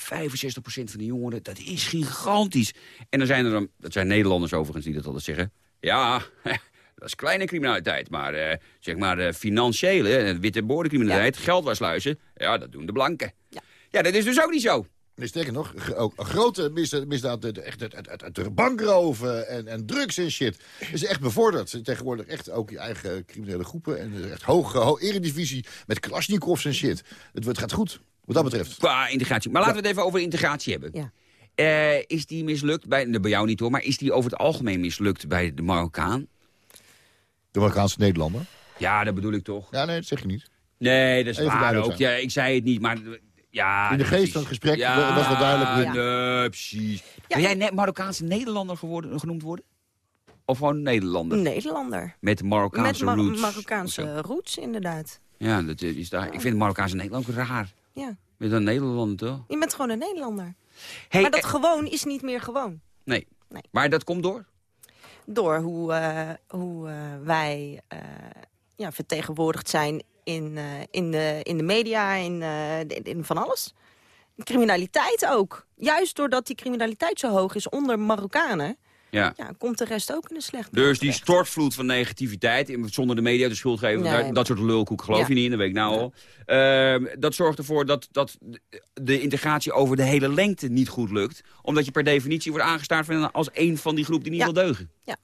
van de jongeren, dat is gigantisch. En dan zijn er dan, dat zijn Nederlanders overigens die dat altijd zeggen... ja, [laughs] dat is kleine criminaliteit, maar eh, zeg maar financiële, witte boordencriminaliteit... geldwaarsluizen, ja, dat doen de blanken. Ja. Ja, dat is dus ook niet zo. Nee, sterker nog, ook een grote misdaad, echt het, het, het, het bankroven en, en drugs en shit. is echt bevorderd. Tegenwoordig echt ook je eigen criminele groepen. En echt hoge ho eredivisie met Kalashnikovs en shit. Het, het gaat goed, wat dat betreft. Qua integratie. Maar laten we het even over integratie hebben. Ja. Eh, is die mislukt, bij, nou, bij jou niet hoor, maar is die over het algemeen mislukt bij de Marokkaan? De Marokkaanse Nederlander. Ja, dat bedoel ik toch? Ja, nee, dat zeg je niet. Nee, dat is Even waar ook. Ja, ik zei het niet, maar... Ja, In de geest precies. van het gesprek ja, was wel duidelijk. Nee, precies. Ben jij net Marokkaanse Nederlander geworden, genoemd worden? Of gewoon Nederlander? Nederlander. Met Marokkaanse Met Mar- roots? Marokkaanse roots, inderdaad. Ja, dat is daar. ik vind Marokkaanse Nederland ook raar. Ja. Met een Nederlander, toch? Je bent gewoon een Nederlander. Hey, maar dat eh, gewoon is niet meer gewoon. Nee. Nee. Maar dat komt door? Door hoe, eh, hoe eh, wij eh, ja, vertegenwoordigd zijn in, eh, in, de, in de media, in, eh, in, van alles. Criminaliteit ook. Juist doordat die criminaliteit zo hoog is onder Marokkanen... Ja. Ja, komt de rest ook in de slechte. Dus die stortvloed van negativiteit, zonder de media de schuld geven, Nee, dat soort lulkoek geloof Ja. je niet in, dat weet ik nou al. Ehm, dat zorgt ervoor dat, dat de integratie over de hele lengte niet goed lukt. Omdat je per definitie wordt aangestaard als één van die groep die niet wil deugen. Ja.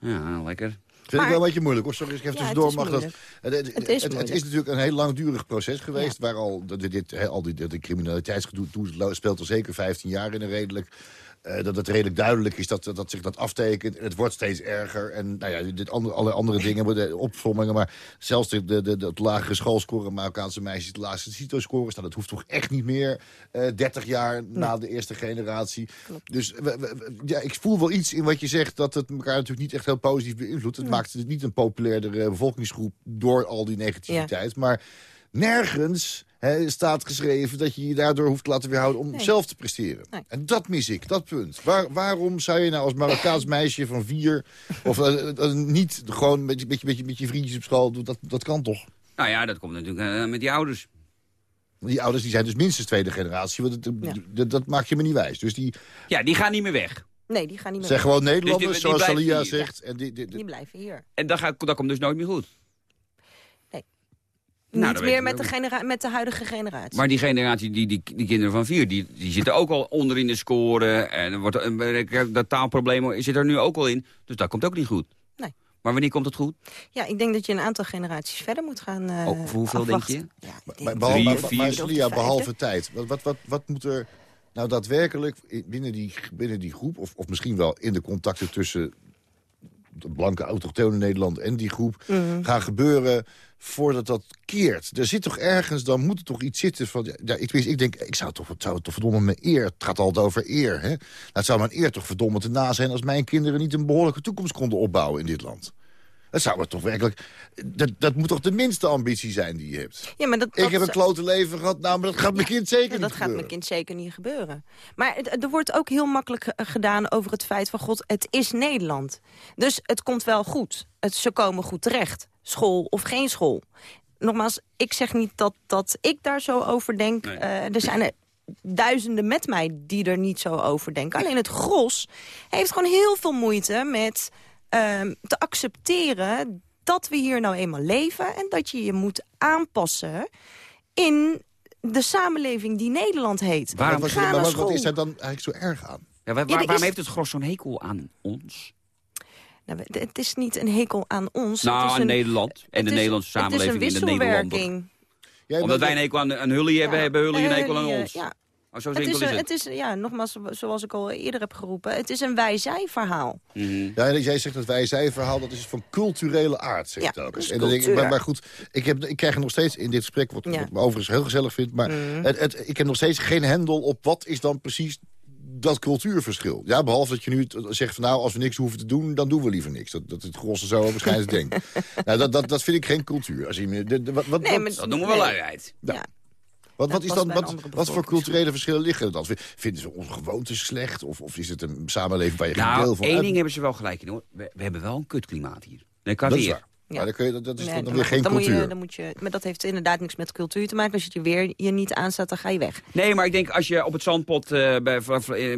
Ja, lekker. Vind ik wel een beetje moeilijk hoor. Sorry, ik even Ja, het tussendoor mag. Dat, het, het, is het moeilijk. is natuurlijk een heel langdurig proces geweest. Waar al, dit, al die, de, de criminaliteitsgedoe toe- speelt al zeker 15 jaar in een redelijk. Eh, dat het redelijk duidelijk is dat, dat zich dat aftekent. En het wordt steeds erger. En nou ja, dit andere, alle andere dingen, de opsommingen. Maar zelfs de, de, de, de lagere schoolscore, Marokkaanse meisjes, de laagste CITO-scores. Nou, dat hoeft toch echt niet meer. eh 30 jaar na de eerste generatie. Dus we- ja, ik voel wel iets in wat je zegt... dat het elkaar natuurlijk niet echt heel positief beïnvloedt. Het maakt het niet een populairdere bevolkingsgroep... door al die negativiteit. Maar nergens hè, staat geschreven dat je je daardoor hoeft te laten weerhouden... om Nee. zelf te presteren. En dat mis ik, dat punt. Waar, waarom zou je nou als Marokkaans [laughs] meisje van vier... of eh, eh, niet gewoon met, je- met, je- met, je- met je vriendjes op school... doen? Dat, dat kan toch? Nou ja, dat komt natuurlijk eh, met die ouders. Die ouders die zijn dus minstens tweede generatie. Want het, Ja. dat, dat maak je me niet wijs. Dus die Ja, die gaan niet meer weg. Nee, die gaan niet meer zijn weg. gewoon Nederlanders, Dus die- die zoals Salia zegt. En die, die, die- Die blijven hier. En dat, gaat, dat komt dus nooit meer goed. Nou, niet meer met de, met de huidige generatie. Maar die generatie, die, die, die kinderen van vier, die, die zitten ook al onder in de score. En er wordt, en dat taalprobleem zit er nu ook al in. Dus dat komt ook niet goed. Nee. Maar wanneer komt het goed? Ja, ik denk dat je een aantal generaties verder moet gaan eh Oh, voor hoeveel afwachten. denk je? Ja, ik Maar, denk behalve, Drie, maar, vier. maar behalve tijd. Wat, wat, wat, wat moet er nou daadwerkelijk binnen die, binnen die groep... Of, of misschien wel in de contacten tussen de blanke autochtone Nederland en die groep... Mhm. gaan gebeuren voordat dat keert. Er zit toch ergens, dan moet er toch iets zitten van... Ja, ik, wist, ik denk, ik zou toch, het zou het toch verdomme mijn eer... Het gaat altijd over eer, hè? Nou, het zou mijn eer toch verdomme te na zijn... als mijn kinderen niet een behoorlijke toekomst konden opbouwen in dit land. Dat zou het toch werkelijk... Dat, dat moet toch de minste ambitie zijn die je hebt. Ja, maar dat, Ik dat heb een klote leven gehad, nou, maar dat gaat mijn kind zeker Ja, niet dat gaat gebeuren. mijn kind zeker niet gebeuren. Maar het- er wordt ook heel makkelijk eh, gedaan over het feit van... God, het is Nederland. Dus het komt wel goed. Het, ze komen goed terecht. School of geen school. Nogmaals, ik zeg niet dat, dat ik daar zo over denk. Eh, er zijn er duizenden met mij die er niet zo over denken. Alleen het gros heeft gewoon heel veel moeite met ehm, te accepteren... dat we hier nou eenmaal leven en dat je je moet aanpassen in de samenleving die Nederland heet. Waarom- Ga maar wat, wat is daar dan eigenlijk zo erg aan? Ja, waar, waar- Ja, waarom is- heeft het gros zo'n hekel aan ons? Nou, het is niet een hekel aan ons. Nou, het is aan een, Nederland en de is- Nederlandse samenleving Het is en een de Nederlander. wisselwerking. Omdat wij een hekel aan, aan Hully hebben, hebben Hully een Eh, hekel aan eh, ons. Ja. Oh, zo Het is, het. het is, ja, nogmaals, zoals ik al eerder heb geroepen... het is een wij-zij-verhaal. Mhm. Ja, jij zegt dat wij zij verhaal, dat is van culturele aard, zeg Ja, dus En dan denk ik, maar, maar goed, ik, heb, ik krijg nog steeds in dit gesprek, wat, Ja. Mhm. wat ik me overigens heel gezellig vind, maar het, het, ik heb nog steeds geen hendel op wat is dan precies dat cultuurverschil. Ja, behalve dat je nu zegt van nou, als we niks hoeven te doen, dan doen we liever niks. Dat, dat het grosse zo waarschijnlijk denkt. [laughs] Nou, dat, dat, dat vind ik geen cultuur. Als je, de, de- wat, wat, Nee, wat- maar- Dat noemen we Nee. luiheid. Ja. Ja. Wat, wat, is dan, wat, wat voor culturele verschillen liggen er dan? Vinden ze onze gewoontes slecht? Of, of is het een samenleving waar je geen deel Nou, van één uit- ding hebben ze wel gelijk in hoor. We, we hebben wel een kutklimaat hier. Nee, is weer. Waar. Maar dan kun je, dat, dat is Nee, dan, dan maar weer geen dan moet cultuur. je, dan moet je, maar dat heeft inderdaad niks met cultuur te maken. Als je het je weer je niet aanstaat, dan ga je weg. Nee, maar ik denk als je op het zandpot eh, bij,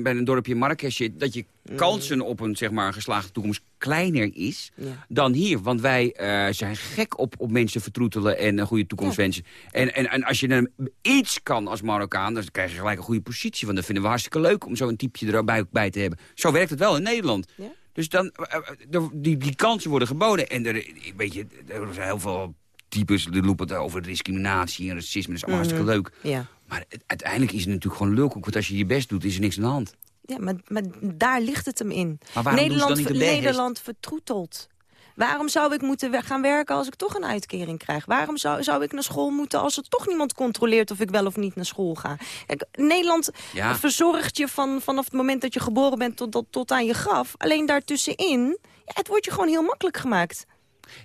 bij een dorpje Marrakesh zit... dat je kansen op een zeg maar, geslaagde toekomst kleiner is Ja. dan hier. Want wij eh, zijn gek op, op mensen vertroetelen en een goede toekomst wensen. En, en, en als je dan iets kan als Marokkaan, dan krijg je gelijk een goede positie. Want dat vinden we hartstikke leuk om zo'n typje erbij bij te hebben. Zo werkt het wel in Nederland. Ja. Dus dan, eh, eh, die, die kansen worden geboden. En er, weet je, er zijn heel veel types die roepen het over discriminatie en racisme. Dat is allemaal hartstikke leuk. Ja. Maar uiteindelijk is het natuurlijk gewoon lulkoek. Want als je je best doet, is er niks aan de hand. Ja, maar, maar daar ligt het hem in. Nederland? Nederland vertroetelt. Waarom zou ik moeten gaan werken als ik toch een uitkering krijg? Waarom zou, zou ik naar school moeten als er toch niemand controleert... of ik wel of niet naar school ga? Kijk, Nederland Ja. verzorgt je van, vanaf het moment dat je geboren bent tot, tot, tot aan je graf. Alleen daartussenin, ja, het wordt je gewoon heel makkelijk gemaakt.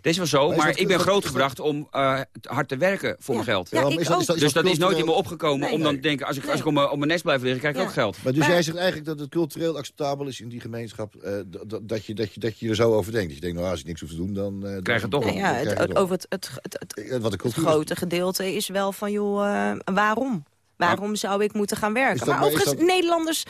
Dat is wel zo, Maar is maar dat- ik ben dat- grootgebracht om eh, hard te werken voor mijn geld. Ja, maar ik is dat- is ook. dat- Dus dat is nooit in me opgekomen Nee. om dan te denken... als ik, als ik op, mijn, op mijn nest blijf liggen, krijg ik Ja. ook geld. Maar dus Maar- jij zegt eigenlijk dat het cultureel acceptabel is in die gemeenschap... eh, dat, je, dat, je, dat je er zo over denkt. Dat je denkt, nou, als ik niks hoef te doen, dan... eh, Krijg je dan- toch ja, het, krijg je toch. over het, het, Wat grote gedeelte is wel van, joh, eh, waarom? Waarom zou ik moeten gaan werken? Maar overigens, dat- Nederlanders...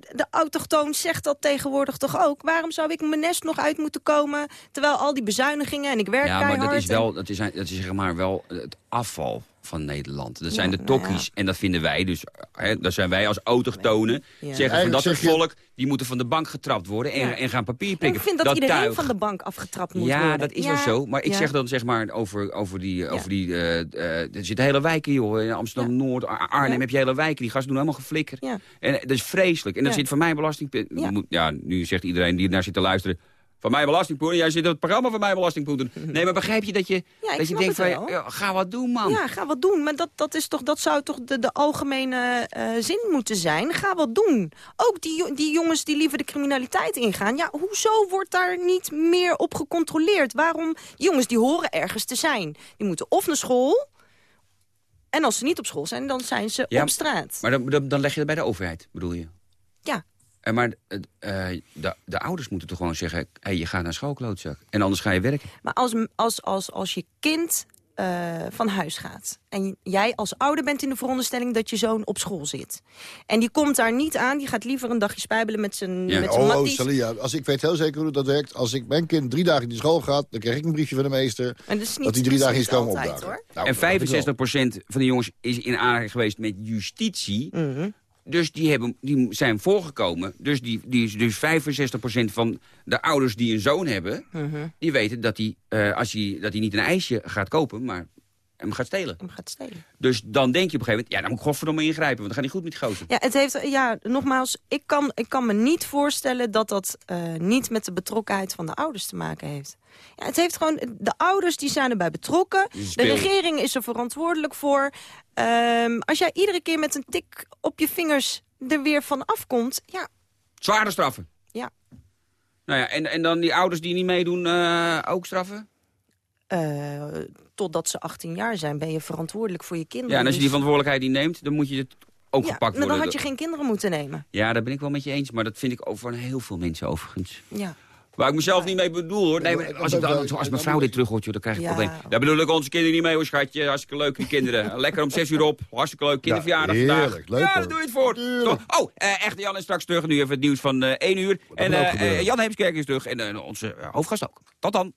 de autochtoon zegt dat tegenwoordig toch ook? Waarom zou ik mijn nest nog uit moeten komen... terwijl al die bezuinigingen en ik werk Ja, keihard... maar dat is, wel, dat, is, dat is zeg maar wel het afval van Nederland. Dat zijn Ja, de nou tokkies en dat vinden wij. Dus hè, dat zijn wij als autochtonen. Ja. Zeggen van dat soort volk, die moeten van de bank getrapt worden en, Ja. en gaan papier En prikken. ik vind dat, dat iedereen tuig. van de bank afgetrapt moet ja, worden. dat is Ja, wel zo. Maar ik ja. zeg dan zeg maar over, over die... Over die eh, eh, er zitten hele wijken, joh. In Amsterdam-Noord, Ar- Arnhem Ja. heb je hele wijken. Die gasten doen helemaal geflikker. Ja. En eh, dat is vreselijk. En dat Ja. zit van mijn belasting... Ja. moet- Ja, nu zegt iedereen die naar zit te luisteren... Van mijn belastingpoeder. Jij zit op het programma van mijn belastingpoeder. [laughs] Nee, maar begrijp je dat je, dat je denkt van... ja, ga wat doen, man. Ja, ga wat doen. Maar dat, dat, is toch, dat zou toch de, de algemene eh, zin moeten zijn. Ga wat doen. Ook die, die jongens die liever de criminaliteit ingaan. Ja, hoezo wordt daar niet meer op gecontroleerd? Waarom? Jongens die horen ergens te zijn. Die moeten of naar school... En als ze niet op school zijn, dan zijn ze Ja, op straat. Maar dan, dan, dan leg je het bij de overheid, bedoel je? Ja. En maar eh, eh, de, de ouders moeten toch gewoon zeggen... Hey, je gaat naar school, klootzak. En anders ga je werken. Maar als, als, als, als je kind eh, van huis gaat... en jij als ouder bent in de veronderstelling dat je zoon op school zit... en die komt daar niet aan, die gaat liever een dagje spijbelen met zijn Ja. met zijn Oh, oh. Salia, als ik weet heel zeker hoe dat werkt. Als ik mijn kind drie dagen in die school gaat, dan krijg ik een briefje van de meester... En dat is niet- dat hij drie dat dagen is komen opdagen. hoor. Nou, en dat vind ik wel. 65% van de jongens is in aanraking geweest met justitie. Mhm. Dus die, hebben, die zijn voorgekomen. Dus, die, die, is- dus 65% van de ouders die een zoon hebben... Mhm. die weten dat hij, eh, als hij, dat hij niet een ijsje gaat kopen... maar hem gaat stelen. hem gaat stelen. Dus dan denk je op een gegeven moment, ja, dan moet ik godverdomme ingrijpen, want dan gaat niet goed met die gozer. Ja, het heeft, ja, nogmaals, ik kan, ik kan me niet voorstellen dat dat eh, niet met de betrokkenheid van de ouders te maken heeft. Ja, het heeft gewoon, de ouders die zijn erbij betrokken. De regering is er verantwoordelijk voor. Ehm, als jij iedere keer met een tik op je vingers er weer van afkomt, ja, Zware straffen. Ja. Nou ja, en, en dan die ouders die niet meedoen, eh, ook straffen? Eh, totdat ze 18 jaar zijn, ben je verantwoordelijk voor je kinderen. Ja, en als je die Dus- verantwoordelijkheid niet neemt, dan moet je het ook ja, gepakt maar worden. dan had je geen kinderen moeten nemen. Ja, daar ben ik wel met je eens, maar dat vind ik over heel veel mensen overigens. Ja. Waar ik mezelf niet mee bedoel, hoor. Nee, maar als, ik dan, als mijn vrouw dit terug hoort, joh, dan krijg ik Ja. een probleem. Daar bedoel ik onze kinderen niet mee, hoor, schatje. Hartstikke leuk, die kinderen. [laughs] Lekker om zes uur op. Hartstikke leuk. Kinderverjaardag vandaag. heerlijk, leuk, ja, hoor. daar doe je het voor. Oh, eh, echte Jan is straks terug. Nu even het nieuws van eh 1 uur. En ook eh, Jan Heemskerk is terug. En onze hoofdgast ook. Tot dan.